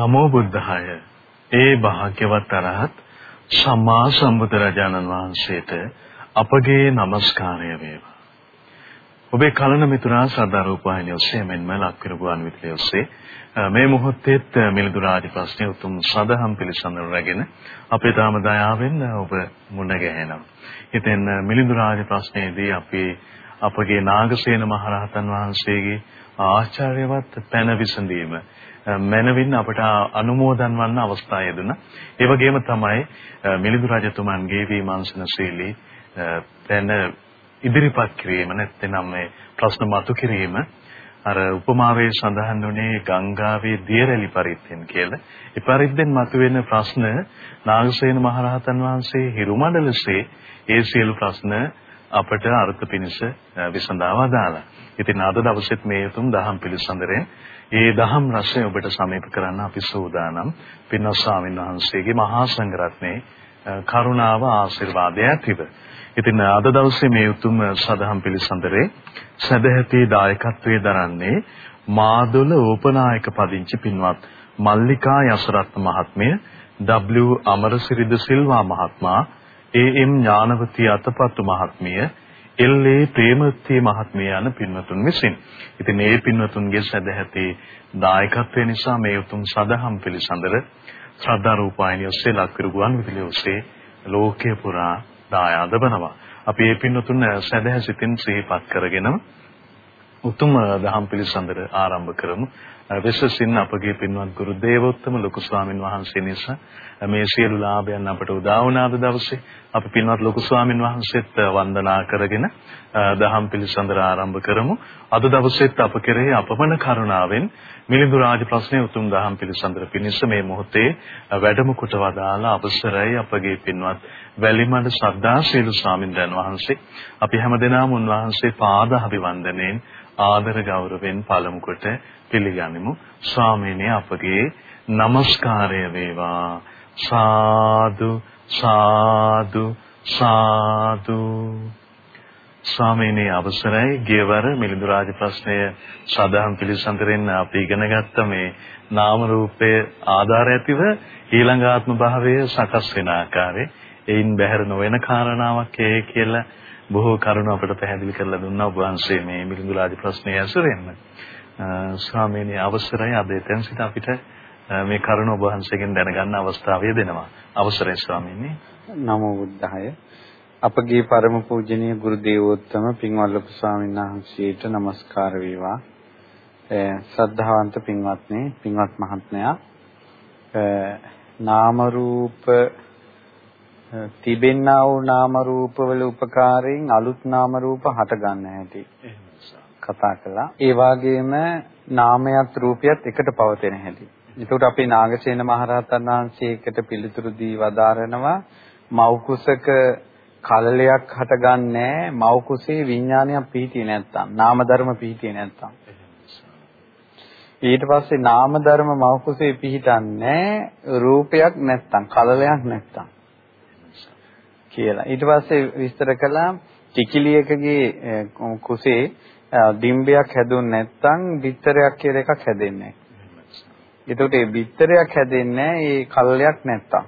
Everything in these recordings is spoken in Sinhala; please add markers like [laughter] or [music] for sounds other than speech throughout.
නමෝ බුද්ධාය. ඒ භාග්‍යවත් අරහත් සම්මා සම්බුදුරජාණන් වහන්සේට අපගේ নমස්කාරය වේවා. ඔබේ කලන මිතුරා සදා රූපවාහිනිය ඔස්සේ මෙන්ම ලක්විරු ගුවන් විදුලිය ඔස්සේ මේ මොහොතේත් මිලිඳු රාජ ප්‍රශ්නය උතුම් සදහම් පිළිසඳර රැගෙන අපේ තාම දයාවෙන් ඔබ මුණ ගැහෙනවා. ඉතින් මිලිඳු රාජ ප්‍රශ්නයේදී අපි අපගේ නාගසේන මහරහතන් වහන්සේගේ ආචාර්යවත් පැන විසඳීම මනවින් අපට අනුමෝදන් වන්න අවස්ථාව ලැබුණා. ඒ වගේම තමයි මිලිඳු රජතුමන්ගේ විමර්ශන ශෛලී පැන ඉදිරිපත් කිරීම නැත්නම් මේ ප්‍රශ්න මතු කිරීම අර උපමාවේ සඳහන් වුණේ ගංගාවේ දියරැලි පරිද්දෙන් කියලා. ඒ පරිද්දෙන් මතුවෙන ප්‍රශ්න නාගසේන මහරහතන් වහන්සේ හිරුමඩලසේ ඒ සියලු ප්‍රශ්න අපට අර්ථ පිනිස විසඳා වදාලා. ඉතින් අද දවසෙත් මේ උතුම් දහම් පිළිසඳරෙන් ඒ දහම් රසය ඔබට සමීප කරන්න අපි සූදානම්. පින්වත් ස්වාමීන් වහන්සේගේ මහා සංඝරත්නයේ කරුණාව ආශිර්වාදය ඇතිව. ඉතින් අද දවසේ මේ උතුම් සදහම් පිළිසඳරේ සදැහැති දායකත්වයේ දරන්නේ මාදොල ඕපනායක පදිංචි පින්වත් මල්ලිකා යසරත්න මහත්මිය W අමරසිරිද සිල්වා මහත්මයා ඒ.එම්. ඥානවතී අතපත්තු මහත්මිය එල්.ඒ. ප්‍රේමවතී මහත්මිය යන පින්වතුන් විසින්. ඉතින් මේ පින්වතුන්ගේ සදැහැති දායකත්වය නිසා මේ උතුම් සදහම් පිළිසඳර ශ්‍රද්ධා රූපాయని ඔස්සේ ලක්විරු ගුවන් විදුලිය ඔස්සේ ලෝකේ පුරා දායාද වෙනවා. අපි මේ පින්වතුන් සදහැ සිතින් සිහිපත් කරගෙන උතුම් දහම් පිළිසඳර ආරම්භ කරමු. විශේෂයෙන් අපගේ පින්වත් ගුරු දේවෝත්තම ලොකු ස්වාමින් වහන්සේ නිසා මේ සියලු ලාභයන් අපට උදා වුණාද දවසේ අපි පින්වත් ලොකු ස්වාමින් වහන්සේත් වන්දනා කරගෙන දහම් පිළිසඳර ආරම්භ කරමු. අද දවසේත් අප කෙරෙහි අපමණ කරුණාවෙන් මිලිඳු රාජ ප්‍රශ්නයේ උතුම් දහම් පිළිසඳර පිණිස මේ මොහොතේ වැඩම කොට වදාලා අවසරයි අපගේ පින්වත් වැලිමඩ ශ්‍රද්ධා සීල ස්වාමින් වහන්සේ අපි හැමදෙනාම උන්වහන්සේ පාද අභිවන්දනයෙන් ආදර ගෞරවයෙන් පළමු කොට පිළිගනිමු. ස්වාමීනි අපගේ নমස්කාරය වේවා. සාදු සාදු සාදු. ස්වාමීනි අවසරයි. ගියවර මිලිඳු රාජ ප්‍රශ්නය සදාහම් පිළිසඳරෙන් අපි ඉගෙන ගත්ත මේ නාම රූපයේ ආධාර ඇතිව ඊළඟ ආත්ම භාවය සකස් වෙන ආකාරය එයින් බැහැර නොවන කාරණාවක් ඒ කියලා බොහෝ කරුණු අපට පැහැදිලි කරලා දුන්නා ඔබ වහන්සේ මේ මිලිඳුලාදි ප්‍රශ්නය ඇසුරෙන්. ස්වාමීනි අවසරයි අද එතෙන් සිට අපිට මේ කරුණ ඔබ වහන්සේගෙන් දැනගන්න අවස්ථාවය දෙනවා. අවසරයි ස්වාමීනි. නමෝ බුද්ධාය. අපගේ ಪರම පූජනීය ගුරු දේවෝත්තම පින්වල්ලප ස්වාමීන් වහන්සේට নমස්කාර වේවා. ශ්‍රද්ධාවන්ත පින්වත්නි, පින්වත් මහත්මයා. නාම රූප තිබෙන්නා වූ නාම රූපවල උපකාරයෙන් අලුත් නාම රූප හට ගන්න හැටි කතා කළා. ඒ වගේම නාමයත් රූපයත් එකට පවතින හැටි. එතකොට අපේ නාගසේන මහරහතන් වහන්සේකට පිළිතුරු දී වදාරනවා මව් කුසක කලලයක් හටගන්නේ මව් කුසේ විඥානයක් පිහිටියේ නැත්තම් නාම ධර්ම පිහිටියේ නැත්තම් ඊට පස්සේ නාම ධර්ම මව් කුසේ පිහිටන්නේ රූපයක් නැත්තම් කලලයක් නැත්තම් කියලා ඊට පස්සේ විස්තර කළා කිකිලියකගේ කුසේ ඩිම්බයක් හැදුන්නේ නැත්තම් බිත්තරයක් කියලා එකක් හැදෙන්නේ එතකොට මේ බිත්තරයක් හැදෙන්නේ ඒ කල්ලයක් නැත්තම්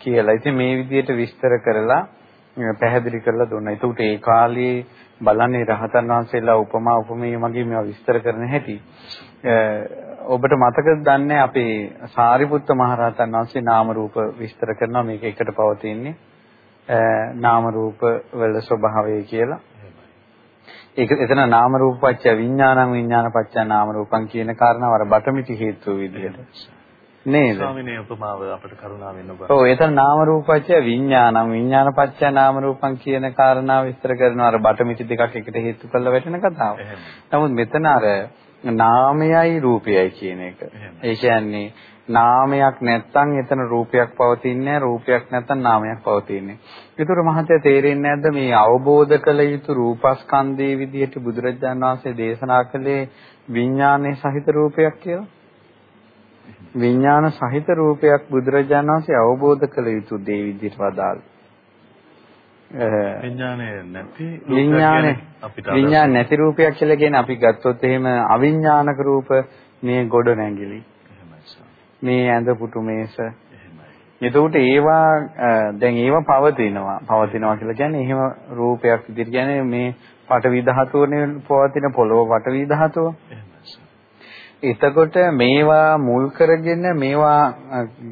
කියලා. ඉතින් මේ විදිහට විස්තර කරලා පැහැදිලි කරලා දුන්නා. එතකොට ඒ කාලේ බලන්නේ රහතන් වහන්සේලා උපමා උපමේය මගේ මේවා විස්තර කරන හැටි. ඔබට මතකද දන්නේ අපේ සාරිපුත්ත මහරහතන් වහන්සේ නාම රූප විස්තර කරනවා මේක එකට පවතින්නේ නාම රූප වල ස්වභාවය කියලා. ඒක එතන නාම රූප පත්‍ය විඥානං විඥාන පත්‍ය නාම රූපං කියන කාරණාව අර බටමිටි හේතු විදිහට නේද? ස්වාමිනේ උපමාව අපිට කරුණාවෙන් ඔබ. ඔව් එතන නාම රූප පත්‍ය විඥානං විඥාන පත්‍ය නාම රූපං කියන කාරණාව විස්තර කරනවා අර බටමිටි දෙකක් එකට හේතු කරලා වැටෙන කතාව. නමුත් මෙතන අර නාමයයි රූපයයි කියන එක. ඒ කියන්නේ නාමයක් නැත්තම් එතන රූපයක් පවතින්නේ රූපයක් නැත්තම් නාමයක් පවතින්නේ. ඒතර මහත්ය තේරෙන්නේ නැද්ද මේ අවබෝධ කළ යුතු රූපස්කන්ධයේ විදිහට බුදුරජාණන් වහන්සේ දේශනා කළේ විඥානයේ සහිත රූපයක් කියලා? විඥාන සහිත රූපයක් බුදුරජාණන් වහන්සේ අවබෝධ කළ යුතු දේ විදිහට වදාළ. විඥානයේ නැති විඥානේ අපිට විඥාන නැති රූපයක් කියලා කියන්නේ අපි ගත්තොත් එහෙම අවිඥානික රූප මේ ගොඩ නැගිලි. මේ ඇඳ පුටු මේස. එතකොට ඒවා දැන් ඒවා පවතිනවා. පවතිනවා කියලා කියන්නේ එහෙම රූපයක් විදිහට කියන්නේ මේ පටවි ධාතුවනේ පවතින පොළොව පටවි ධාතුව. එතකොට මේවා මුල් කරගෙන මේවා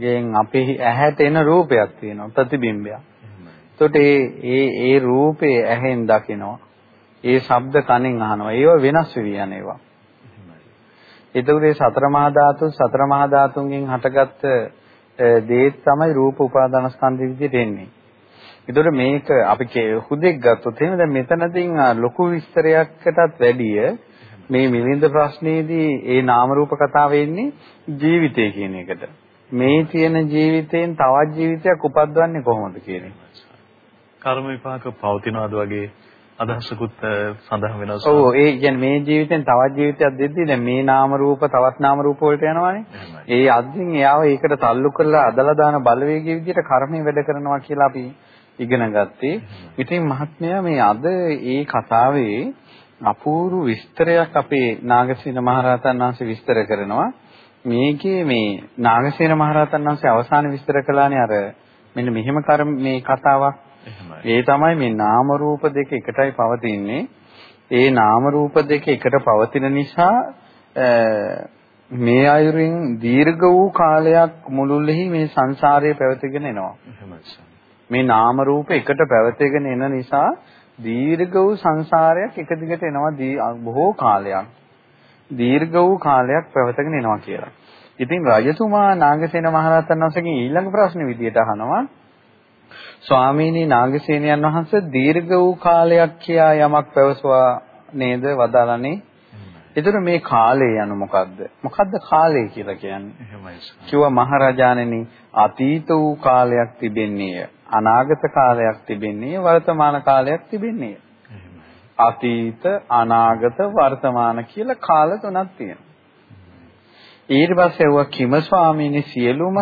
ගෙන් අපේ ඇහැට එන රූපයක් තියෙනවා ප්‍රතිබිම්බයක්. එතකොට ඒ ඒ රූපේ ඇහෙන් දකිනවා. ඒ ශබ්ද කනෙන් අහනවා. ඒවා වෙනස් වෙවි යන ඒවා. එතකොට මේ සතර මහා ධාතු සතර මහා ධාතුන්ගෙන් හටගත්ත දේ තමයි රූප උපාදාන ස්කන්ධ විදිහට එන්නේ. ඒතකොට මේක අපි හුදෙක් ගත්තොත් එහෙනම් දැන් මෙතනදී ලොකු විස්තරයකටත් වැඩිය මේ මිලින්ද ප්‍රශ්නේදී ඒ නාම රූප කතාව එන්නේ ජීවිතය කියන එකට. මේ තියෙන ජීවිතයෙන් තවත් ජීවිතයක් උපද්දවන්නේ කොහොමද කියන එක. කර්ම විපාක පවතිනවාද වගේ අදහසකුත් සඳහන් වෙනවා. ඔව් ඒ කියන්නේ මේ ජීවිතෙන් තවත් ජීවිතයක් දෙද්දී දැන් මේ නාම රූප තවත් නාම රූප වලට යනවානේ. ඒ අද්දින් එයාව ඒකට තල්ලු කරලා අදලා දාන බලවේගයේ විදිහට කර්මය වැඩ කරනවා කියලා අපි ඉගෙන ගත්තේ. ඉතින් මහත්මයා මේ අද ඒ කතාවේ අපූර්ව විස්තරයක් අපේ නාගසේන මහරහතන් වහන්සේ විස්තර කරනවා. මේකේ මේ නාගසේන මහරහතන් වහන්සේ අවසාන විස්තර කළානේ අර මෙන්න මෙහෙම කර්ම මේ කතාවක් ඒ තමයි මේ නාම රූප දෙක එකටයි පවතින්නේ. ඒ නාම රූප දෙක එකට පවතින නිසා මේ අයුරින් දීර්ඝ වූ කාලයක් මුළුල්ලෙහි මේ සංසාරයේ පැවතගෙන එනවා. මේ නාම රූප එකට පැවතගෙන එන නිසා දීර්ඝ වූ සංසාරයක් එක දිගට එනවා බොහෝ කාලයක්. දීර්ඝ වූ කාලයක් පැවතගෙන එනවා කියලා. ඉතින් රජතුමා නාගසේන මහරහතන් වහන්සේගෙන් ඊළඟ ප්‍රශ්නේ විදියට අහනවා ස්වාමීනි නාගසේනයන් වහන්සේ දීර්ඝ වූ කාලයක් කියා යමක් පැවසුවා නේද වදාළනේ. ඒතර මේ කාලය යනු මොකද්ද? මොකද්ද කාලය කියලා කියන්නේ? එහෙමයි. කිව්වා මහරජාණෙනි අතීත වූ කාලයක් තිබෙන්නේය. අනාගත කාලයක් තිබෙන්නේ වර්තමාන කාලයක් තිබෙන්නේ. අතීත අනාගත වර්තමාන කියලා කාල තුනක් තියෙනවා. ඊට පස්සේ වුණා කිම ස්වාමීනි සියලුම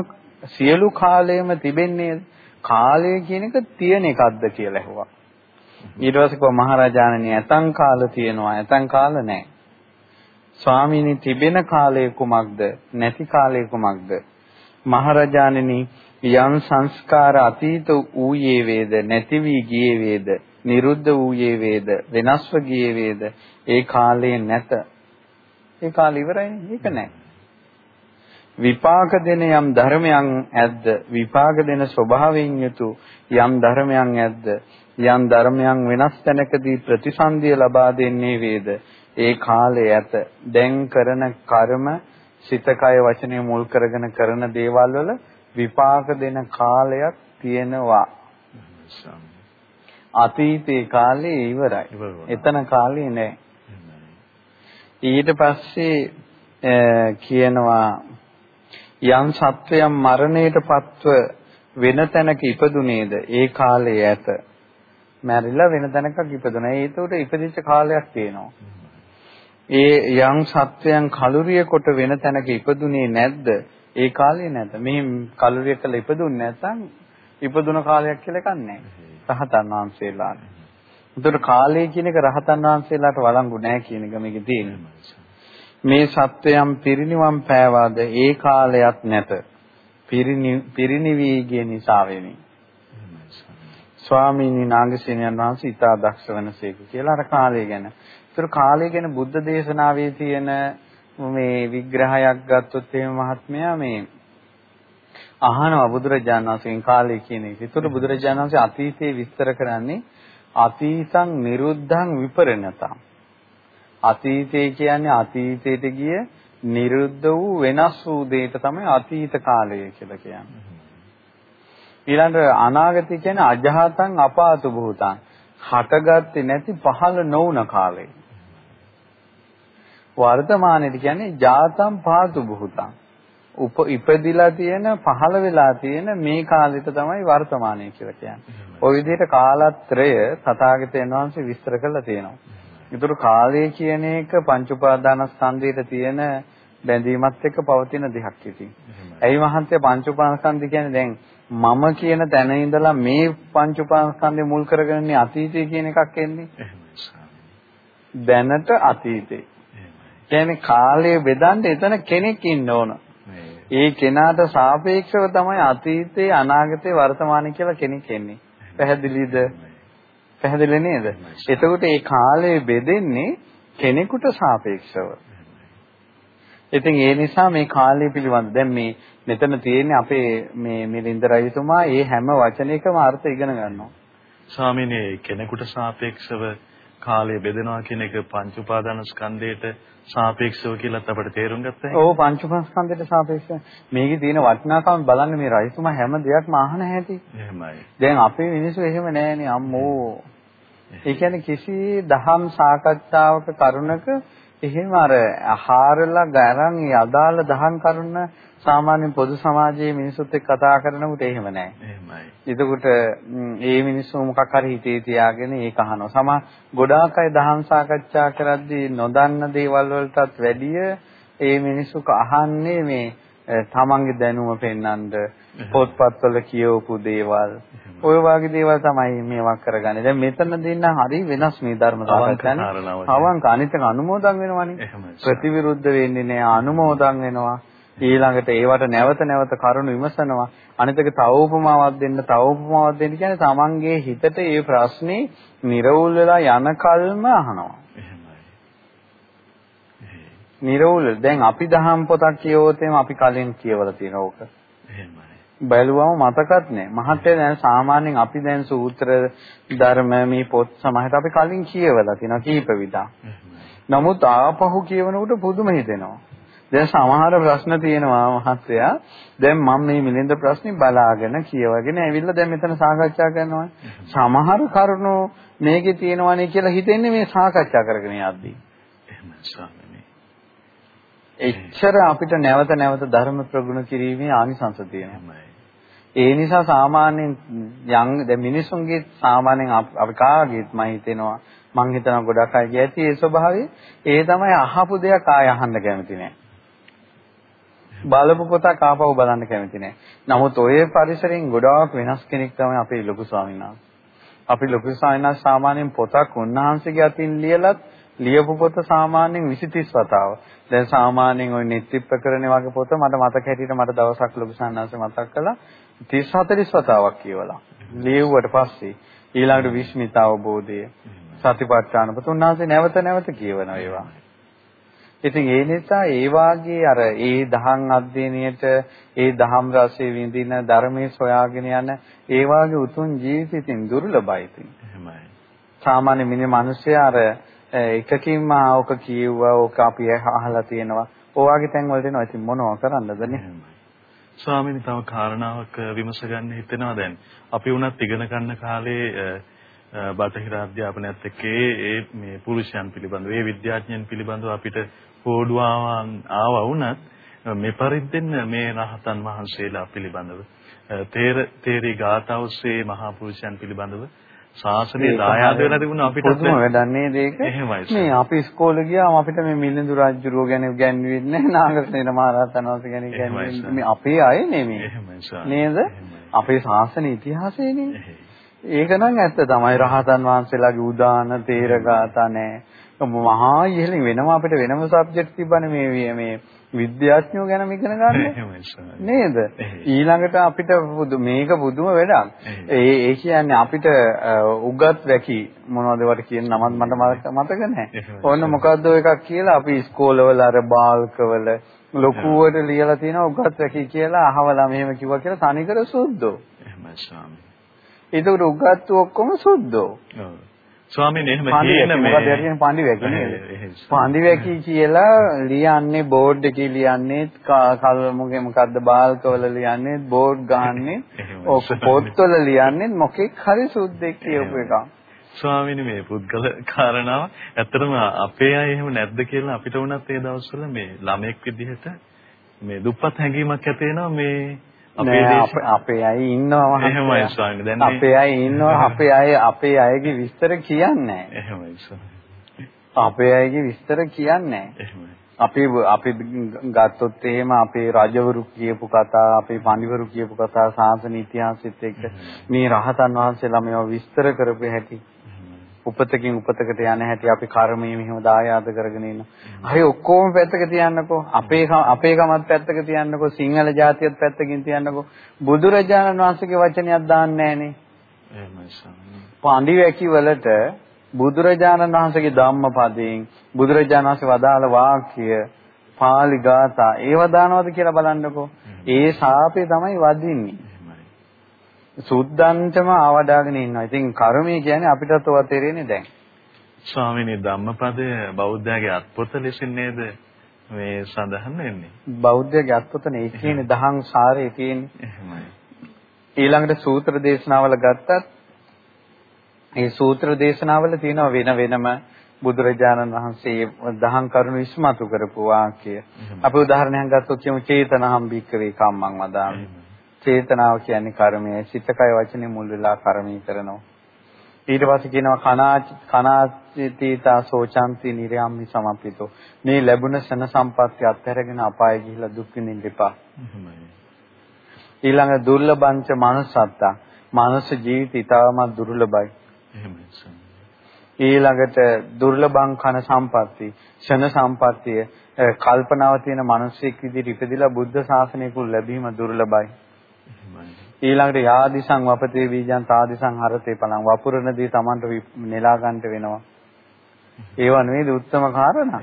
සියලු කාලයම තිබෙන්නේ කාලය කියන එක තියෙන එකක්ද කියලා ඇහුවා. ඊට පස්සේ කව මහරජාණනි ඇතන් කාල තියෙනවා ඇතන් කාල නැහැ. ස්වාමීනි තිබෙන කාලය කුමක්ද නැති කාලය කුමක්ද? මහරජාණනි යම් සංස්කාර අතීත ඌයේ වේද නැති වී ගියේ වේද නිරුද්ධ ඌයේ වේද වෙනස්ව ගියේ වේද ඒ කාලේ නැත. ඒ කාලය ඉවරයි ඒක නැහැ. විපාක දෙන යම් ධර්මයන් ඇද්ද? විපාක දෙන ස්වභාවයෙන් යුතු යම් ධර්මයන් ඇද්ද? යම් ධර්මයන් වෙනස් තැනකදී ප්‍රතිසන්දිය ලබා දෙන්නේ වේද? ඒ කාලේ ඇත. දැන් කරන කර්ම සිත කය වචනය මුල් කරගෙන කරන දේවල් වල විපාක දෙන කාලයක් තියෙනවා. අතීතේ කාලේ ඉවරයි. එතන කාලේ නෑ. ඊට පස්සේ කියනවා යම් සත්වයන් මරණයට පත්ව වෙන තැනක ඉපදුනේද ඒ කාලයේ ඇත. මැරිලා වෙන තැනක ඉපදුනා. ඒකට ඉපදිච්ච කාලයක් තියෙනවා. ඒ යම් සත්වයන් කලුරිය කොට වෙන තැනක ඉපදුනේ නැද්ද? ඒ කාලේ නැත. මේ කලුරිය කළ ඉපදුන්නේ නැත්නම් ඉපදුන කාලයක් කියලා එකක් නැහැ. රහතන් වහන්සේලාට. ඒතර කාලය කියන එක රහතන් වහන්සේලාට වළංගු නැහැ කියන එක මේකේ තියෙනවා. මේ සත්වයන් පිරිනිවන් පෑවාද ඒ කාලයක් නැත. පිරිනිවි ගිය නිසා වෙමි. ස්වාමීනි නාගසේනයන් වහන්සේ ඉතා දක්ෂ වෙනසේක කියලා අර කාලය ගැන. ඒතර කාලය ගැන බුද්ධ දේශනාවේ තියෙන මේ විග්‍රහයක් ගත්තොත් එහෙම මහත්මයා මේ අහනවා බුදුරජාණන් වහන්සේගෙන් කාලය කියන එක. ඒතර බුදුරජාණන් වහන්සේ අතීතයේ විස්තර කරන්නේ අතීතං නිරුද්ධං විපරිණතං අතීතය කියන්නේ අතීතයට ගිය නිරුද්ධ වූ වෙනස් වූ දෙයට තමයි අතීත කාලය කියලා කියන්නේ. ඊළඟ අනාගතය කියන්නේ අජහතං අපාතු භූතං. හටගත්තේ නැති පහළ නොවුන කාලය. වර්තමානයේදී කියන්නේ ජාතම් පාතු භූතං. උප ඉපදිලා තියෙන පහළ වෙලා තියෙන මේ කාලෙට තමයි වර්තමානය කියලා කියන්නේ. ওই විදිහට කාලත්‍රය තථාගතයන් වහන්සේ විස්තර කරලා තියෙනවා. ඒතර කාලය කියන එක පංච උපාදානස්කන්ධයට තියෙන බැඳීමත් එක්ක පවතින දෙයක් ඉතින්. ඇයි මහන්සිය පංච උපාදානස්කන්ධ කියන්නේ දැන් මම කියන තැන ඉඳලා මේ පංච උපාදානස්කන්ධය මුල් කරගෙන අතීතය කියන එකක් එන්නේ. දැනට අතීතේ. කියන්නේ කාලය බෙදන්න එතන කෙනෙක් ඉන්න ඕන. ඒ කෙනාට සාපේක්ෂව තමයි අතීතේ අනාගතේ වර්තමානයේ කියලා කෙනෙක් එන්නේ. පැහැදිලිද? පැහැදිලි නේද? එතකොට මේ කාලය බෙදෙන්නේ කෙනෙකුට සාපේක්ෂව. ඉතින් ඒ නිසා මේ කාලය පිළිබඳ දැන් මේ මෙතන තියෙන්නේ අපේ මේ මිලින්ද රජතුමා මේ හැම වචනයකම අර්ථ ඉගෙන ගන්නවා. ස්වාමීනි කෙනෙකුට සාපේක්ෂව කාලය බෙදෙනවා කියන එක පංච උපාදාන ස්කන්ධයට සාපේක්ෂව කියලාත් අපිට තේරුම් ගත්තා. ඔව් පංච උපාදානස්කන්ධයට සාපේක්ෂව. මේකේ තියෙන වටිනාකම බලන්න මේ රජතුමා හැම දෙයක්ම අහන හැටි. එහෙමයි. දැන් අපේ මිනිස්සු එහෙම නෑනේ අම්මෝ. [laughs] ඒ කියන්නේ කිසි දහම් සාකච්ඡාවක කරුණක එහෙම අර ආහාරලා ගරන් අදාළ දහම් කරුණ සාමාන්‍ය පොදු සමාජයේ මිනිසුත් එක්ක කතා කරනකොට එහෙම නැහැ. එහෙමයි. එතකොට ඒ මිනිස්සු මොකක් හරි හිතේ තියාගෙන ඒක අහනවා. සමහර ගොඩාක් අය දහම් සාකච්ඡා කරද්දී නොදන්න දේවල් වලටත් වැඩිය ඒ මිනිස්සු අහන්නේ මේ තමන්ගේ දැනුම පෙන්වන්න පොත්පත්වල කියවපු දේවල් ඔය වගේ දේවල් තමයි මේවා කරගන්නේ. දැන් මෙතන දෙන්න හරි වෙනස් මේ ධර්ම සාකච්ඡානේ. අවංක අනිත් එක අනුමෝදන් වෙනවනේ. ප්‍රතිවිරුද්ධ වෙන්නේ නෑ අනුමෝදන් වෙනවා. ඊළඟට ඒවට නැවත නැවත කරුණු විමසනවා. අනිත් එක තව උපමාවක් දෙන්න, තව උපමාවක් දෙන්න කියන්නේ තමන්ගේ හිතට ඒ ප්‍රශ්නේ නිර්වුල් වෙලා යන කල්ම අහනවා. නිර්වුල් දැන් අපි දහම් පොතක් කියවුවොත් එම අපි කලින් කියවලා තියෙන ඕක. එහෙමයි. බැලුවම මතකත් නැහැ. මහත්ය දැන් සාමාන්‍යයෙන් අපි දැන් සූත්‍ර ධර්ම මේ පොත් සමහරට අපි කලින් කියවලා තියෙනවා කීප විදා. නමුත් ආපහු කියවනකොට පුදුම හිතෙනවා. දැන් සමහර ප්‍රශ්න තියෙනවා මහත්තයා. දැන් මම මේ මිලින්ද ප්‍රශ්නේ බලාගෙන කියවගෙන ඇවිල්ලා දැන් මෙතන සාකච්ඡා කරනවා. සමහර කරුණු මේකේ තියෙනවානේ කියලා හිතෙන්නේ මේ සාකච්ඡා කරගෙන යද්දී. එච්චර අපිට නැවත නැවත ධර්ම ප්‍රගුණ කිරීමේ ආනිසංස තියෙනවා. ඒ නිසා සාමාන්‍යයෙන් යම් දැන් මිනිසුන්ගේ සාමාන්‍යයෙන් අපි කාගේත් මම හිතෙනවා මං හිතනවා ගොඩක් අය ඇති ඒ ස්වභාවය ඒ තමයි අහපු දෙයක් ආය අහන්න කැමති නෑ. බලපු පොතක් ආපහු බලන්න කැමති නෑ. නමුත් ඔය පරිසරයෙන් ගොඩාක් වෙනස් කෙනෙක් තමයි අපේ ලොකු ස්වාමීන් වහන්සේ. අපි ලොකු ස්වාමීන් වහන්සේ සාමාන්‍යයෙන් පොතක් උන්වහන්සේගේ අතින් ලියලත් ලියපු පොත සාමාන්‍යයෙන් 20 30 වතාව. දැන් සාමාන්‍යයෙන් ওই නිත්‍ය ප්‍රකරණ වගේ පොත මට මතක හැටියට මට දවසක් ලොකු සන්නාංශ මතක් කළා 30 40 වතාවක් කියවලා. ලියුවට පස්සේ ඊළඟට විශ්මිත අවබෝධය සතිපට්ඨාන පොත උන්වහන්සේ නැවත නැවත කියවන ඒවා. ඉතින් ඒ නිසා ඒ වාගේ අර ඒ දහම් අධ්‍යයනයට ඒ දහම් රසයේ විඳින ධර්මයේ සොයාගෙන යන ඒ වාගේ උතුම් ජීවිතින් දුර්ලභයි ඉතින්. එහෙමයි. සාමාන්‍ය මිනිහ මිනිස්සයා අර එකකින්ම ඕක කියෙව්වා ඕක අපි අහලා තියෙනවා. ඔයාගේ තැන් වල දෙනවා. ඉතින් මොනව කරන්නද නේ? ස්වාමීනි තව කාරණාවක් විමස ගන්න හිතෙනවා දැන්. අපි වුණත් ඉගෙන ගන්න කාලේ බටහිර අධ්‍යාපනයත් එක්ක ඒ මේ පුරුෂයන් පිළිබඳව ඒ විද්‍යාඥයන් පිළිබඳව අපිට හෝඩුවාවන් ආවා වුණත් මේ පරිද්දෙන් මේ රහතන් වහන්සේලා පිළිබඳව තේර තේරි ගාථාවස්සේ මහා පුරුෂයන් පිළිබඳව ශාසනයේ දායාද වෙලා තිබුණා අපිට පුදුම වැඩක් නේද ඒක. මේ අපි ඉස්කෝලේ ගියාම අපිට මේ මිලිඳු රාජ්‍යරුව ගැන ගැන්වෙන්නේ නැහැ නාගසේන මහරහතන් වහන්සේ ගැන ගැන්වෙන්නේ මේ අපේ අය නෙමෙයි. නේද? අපේ ශාසන ඉතිහාසයනේ ඒක නම් ඇත්ත තමයි. රහතන් වහන්සේලාගේ උදාන තේරගාතා නැහැ මහා ඉහළින් වෙනම අපිට වෙනම සබ්ජෙක්ට් තිබ්බනේ මේ මේ විද්‍යාඥයෝ ගැන ඉගෙන ගන්න? නේද? ඊළඟට අපිට මේක පුදුම වැඩක්. ඒ ඒ කියන්නේ අපිට උගත් වැකි මොනවද ඒවට කියන නමත් මට මතක නැහැ. ඕන්න මොකද්ද එකක් කියලා අපි ඉස්කෝලවල අර බාල්කවල ලොකුවට ලියලා තියෙනවා උගත් වැකි කියලා අහවලා මෙහෙම කිව්වා කියලා තනිකර සුද්ධෝ එහෙමයි ස්වාමී. ඒකට උගත්තු ඔක්කොම සුද්ධෝ ඔව් ස්වාමීන් එහෙම කියන මේ? පඬිවැකි කියලා ලියන්නේ බෝඩ් එකේ ලියන්නේ කල් මොකේ මොකද්ද බාල්කවල ලියන්නේ බෝඩ් ගහන්නේ [laughs] ඔක පොත්වල ලියන්නේ මොකෙක් හරි සුද්දෙක් කියපු එකක්. ස්වාමීනි මේ පුද්ගල කාරණාව ඇත්තටම අපේ අය එහෙම නැද්ද කියලා අපිට වුණත් ඒ දවස්වල මේ ළමෙක් විදිහට මේ දුප්පත් හැඟීමක් ඇති වෙනවා මේ අපේ අපේ අය ඉන්නවා එහෙමයි ස්වාමීනි. දැන් අපේ අය ඉන්නවා අපේ අය අපේ අයගේ විස්තර කියන්නේ එහෙමයි අපේ අයගේ විස්තර කියන්නේ අපි අපි ගත්තොත් එහෙම අපේ රජවරු කියපු කතා අපේ පඬිවරු කියපු කතා සාසන ඉතිහාසෙත් එක්ක මේ රහතන් වහන්සේලා මේවා විස්තර කරපු හැටි උපතකින් උපතකට යන හැටි අපි කර්මයේ මෙහෙම දායාද කරගෙන ඉන්න. හරි ඔක්කොම පැත්තක තියන්නකෝ. අපේ අපේ කමත් පැත්තක තියන්නකෝ. සිංහල ජාතියත් පැත්තකින් තියන්නකෝ. බුදුරජාණන් වහන්සේගේ වචනයක් දාන්නේ නැහනේ. එහෙමයි ස්වාමීනි. පඬි වැකි වලට බුදුරජාණන් වහන්සේගේ ධම්මපදයෙන් බුදුරජාණන් වහන්සේ වදාළ වාක්‍ය පාලි ගාථා ඒව දානවද කියලා බලන්නකෝ. ඒ ශාපේ තමයි වදින්නේ. සුද්ධන්තම ආවඩාගෙන ඉන්නවා. ඉතින් කර්මය කියන්නේ අපිටත් ඔවා තේරෙන්නේ දැන්. ස්වාමීනි ධම්මපදය බෞද්ධයාගේ අත්පොත ලෙසින් නේද මේ සඳහන් වෙන්නේ? බෞද්ධයාගේ අත්පොතනේ කියන්නේ දහම් සාරේ තියෙන්නේ. එහෙමයි. ඊළඟට සූත්‍ර දේශනාවල ගත්තත් ඒ සූත්‍ර දේශනාවල තියෙනවා වෙන වෙනම බුදුරජාණන් වහන්සේ දහම් කරුණු ඉස්මතු කරපු වාක්‍ය. අපි උදාහරණයක් ගත්තොත් කියමු චේතනහම් බික්කවේ කම්මං වදාමි. චේතනාව කියන්නේ කර්මයයි. සිත කය වචනේ මුල් වෙලා කර්මී කරනවා. ඊට පස්සේ කියනවා කනා කනාචීතා සෝචන්ති නිර්යම්මි සමප්පිතෝ. මේ ලැබුණ සන සම්පත්තිය අත්හැරගෙන අපාය ගිහිලා දුක් විඳින්න එපා. ඊළඟ දුර්ලභංච manussත්තා. මානව ජීවිත ඊටමත් දුර්ලභයි. ඊළඟට දුර්ලභං කන සම්පatti, ෂණ සම්පත්තිය, කල්පනාව තියෙන මිනිසෙක් විදිහට ඉපදිලා බුද්ධ ශාසනයක ලැබීම දුර්ලභයි. ඊළඟට යාදිසං වපතේ බීජං තාදිසං හරතේ පලං වපුරනදී Tamanට නෙලා ගන්නට වෙනවා. ඒව නෙවෙයිද උත්තම කාරණා.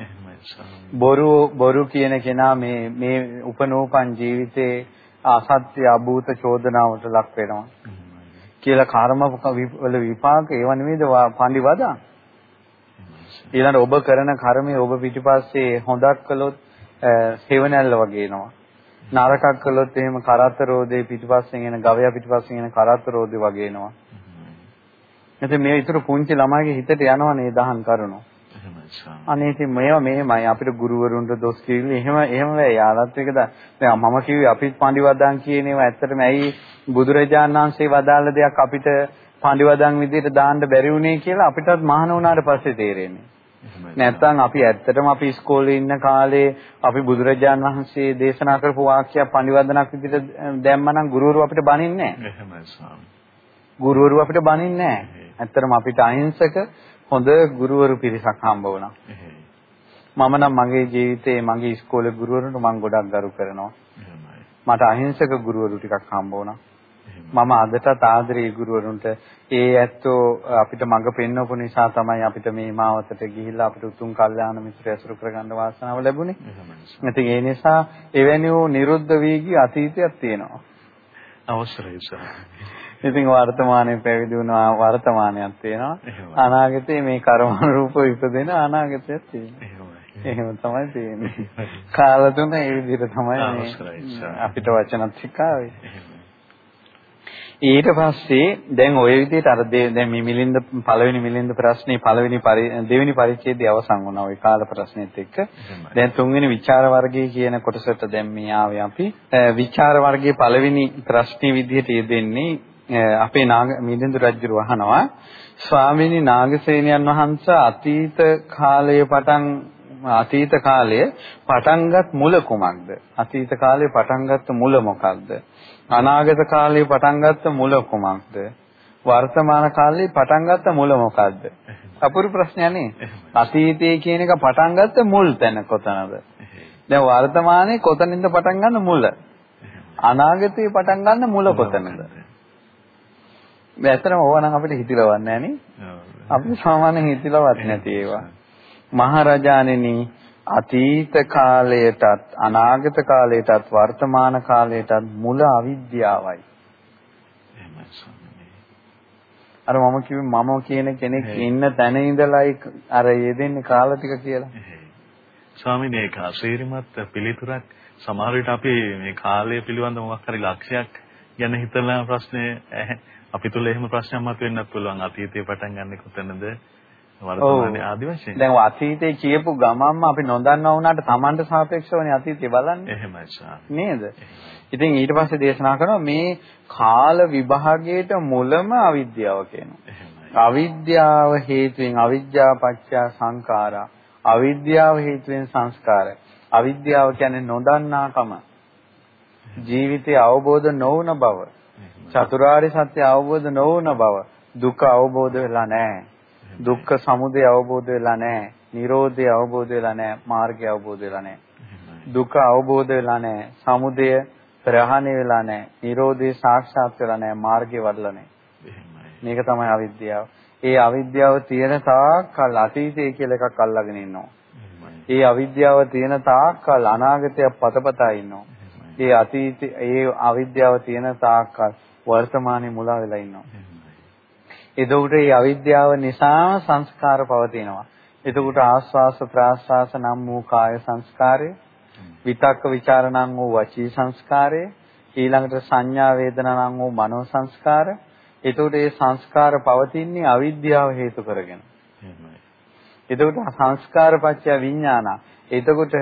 බොරු බොරු කියන කෙනා මේ මේ උපනෝපන් ජීවිතේ අසත්‍ය අභූත චෝදනාවට ලක් වෙනවා. කියලා කර්ම වල විපාක ඒව නෙවෙයිද පඬි වදා. ඊළඟට ඔබ කරන කර්මය ඔබ පිටිපස්සේ හොඳක් කළොත් හේවණැල්ල වගේ එනවා. නරකක් කළොත් එහෙම කරත්ත රෝදේ පිටිපස්සෙන් එන ගවයා පිටිපස්සෙන් එන කරත්ත රෝදේ වගේ එනවා. ඉතින් මේ විතර පුංචි ළමයිගේ හිතට යනවනේ දහන් කරුණු. අනේ ඉතින් මේවා මෙහෙමයි අපිට ගුරුවරුන්ට දොස් කිව්වේ එහෙම එහෙම වෙයි යාලත් එක දැන් මම කිව්වේ අපිත් පඬිවදන් කියන ඒවා ඇත්තටම ඇයි බුදුරජාණන් වහන්සේ වදාළ දෙයක් අපිට පඬිවදන් විදිහට දාන්න බැරි වුණේ කියලා අපිටත් මහාන වුණාට පස්සේ තේරෙන්නේ. නැත්තම් අපි ඇත්තටම අපි ඉස්කෝලේ ඉන්න කාලේ අපි බුදුරජාන් වහන්සේ දේශනා කරපු වාක්‍යයක් පණිවදනක් විදිහට දැම්මනම් ගුරුවරු අපිට බනින්නේ නැහැ. එහෙමයි ස්වාමී. ගුරුවරු අපිට බනින්නේ නැහැ. ඇත්තටම අපිට අහිංසක හොඳ ගුරුවරු පිරිසක් හම්බ වුණා. මම නම් මගේ ජීවිතේ මගේ ඉස්කෝලේ ගුරුවරුන්ට මම ගොඩක් ගරු කරනවා. මට අහිංසක ගුරුවරු ටිකක් හම්බ වුණා. මම අදටත් ආදරේ ගුරුවරුන්ට ඒ ඇත්තෝ අපිට මඟ පෙන්වපු නිසා තමයි අපිට මේ මාවතට ගිහිල්ලා අපිට උතුම් කල්යාණ මිත්‍ර ඇසුරු කරගන්න වාසනාව ලැබුණේ. ඉතින් ඒ නිසා එවැනි වූ නිරුද්ධ වී ගිය අතීතයක් තියෙනවා. අවසරයි සර්. ඉතින් වර්තමානයේ පැවිදි වුණා වර්තමානයක් තියෙනවා. අනාගතේ මේ කර්මානුරූපව ඉපදෙන අනාගතයක් තියෙනවා. එහෙම තමයි තියෙන්නේ. කාල තුන ඒ විදිහට තමයි අපිට වචනත් සිකාවේ. ඊට පස්සේ දැන් ওই විදිහට අර දැන් මේ මිලින්ද පළවෙනි මිලින්ද ප්‍රශ්නේ පළවෙනි දෙවෙනි පරිච්ඡේදය අවසන් වුණා ওই කාල ප්‍රශ්නෙත් එක්ක. දැන් තුන්වෙනි විචාර වර්ගයේ කියන කොටසට දැන් මේ ආවේ අපි. විචාර වර්ගයේ පළවෙනි ප්‍රශ්නේ විදිහට යෙදෙන්නේ අපේ නාග මිලින්ද රජු වහනවා ස්වාමීනි නාගසේනයන් වහන්සේ අතීත කාලයේ පටන් අතීත කාලයේ පටන්ගත් මුල කුමක්ද? අතීත කාලයේ පටන්ගත් මුල මොකක්ද? අනාගත කාලේ පටන් ගත්ත මුල කොමක්ද? වර්තමාන කාලේ පටන් ගත්ත මුල මොකද්ද? අපුරු ප්‍රශ්නයනේ. අතීතයේ කියන එක පටන් ගත්ත මුල් තැන කොතනද? දැන් වර්තමානයේ කොතනින්ද පටන් ගන්න මුල? අනාගතේ පටන් ගන්න මුල කොතනද? මේ ඇත්තටම ඕවා නම් අපිට හිතිලවන්නේ නැහනේ. අපි සාමාන්‍යයෙන් හිතිලවත් නැති ඒවා. මහරජාණෙනි අතීත කාලයටත් අනාගත කාලයටත් වර්තමාන කාලයටත් මුල අවිද්‍යාවයි. අර මම කිව්වේ මම කියන කෙනෙක් ඉන්න තැන ඉඳලායි අර යෙදෙන්නේ කාල ටික කියලා. ස්වාමීනි ඒක අශීර්මත් පිළිතුරක්. සමහර විට අපි මේ කාලය පිළිබඳ මොකක් හරි ලක්ෂයක් ගැන හිතලා ප්‍රශ්නේ අපි තුල එහෙම ප්‍රශ්නයක් මතුවෙන්නත් පුළුවන් අතීතේ පටන් ගන්නෙ කොතනද වර්තමානයේ ආදි වශයෙන්. දැන් අතීතේ කියපු ගමන්ම අපි නොදන්නා වුණාට Tamanට සාපේක්ෂවනේ අතීතේ බලන්නේ. එහෙමයි සාරා. නේද? ඉතින් ඊට පස්සේ දේශනා කරනවා මේ කාල විභාගයට මුලම අවිද්‍යාව කියනවා. අවිද්‍යාව හේතුවෙන් අවිද්‍යාව පත්‍ය සංඛාරා. අවිද්‍යාව හේතුවෙන් සංස්කාර. අවිද්‍යාව කියන්නේ නොදන්නාකම. ජීවිතය අවබෝධ නොවුන බව. චතුරාර්ය සත්‍ය අවබෝධ නොවුන බව. දුක අවබෝධ වෙලා නැහැ. දුක්ඛ සමුදය අවබෝධ වෙලා නැහැ. නිරෝධය අවබෝධ වෙලා නැහැ. මාර්ගය අවබෝධ වෙලා නැහැ. දුක අවබෝධ වෙලා නැහැ. සමුදය ප්‍රහාණය වෙලා නැහැ. නිරෝධය සාක්ෂාත් වෙලා නැහැ. මාර්ගය වඩලා නැහැ. මේක තමයි අවිද්‍යාව. ඒ අවිද්‍යාව තියෙන තාක්කල් අතීතය කියලා එකක් අල්ලගෙන ඉන්නවා. ඒ අවිද්‍යාව තියෙන තාක්කල් අනාගතය පතපතා ඉන්නවා. ඒ අතීත ඒ අවිද්‍යාව තියෙන තාක්කල් වර්තමානයේ මුලා වෙලා ඉන්නවා. එතකොට මේ අවිද්‍යාව නිසා සංස්කාර පවතිනවා. එතකොට ආස්වාස ප්‍රාස්වාස නම් වූ කාය සංස්කාරය, විතක්ක ਵਿਚාර නම් වූ වචී සංස්කාරය, ඊළඟට සංඥා වේදනා නම් වූ මනෝ සංස්කාරය එතකොට මේ සංස්කාර පවතින්නේ අවිද්‍යාව හේතු කරගෙන. එතකොට සංස්කාර පත්‍ය විඥාන. එතකොට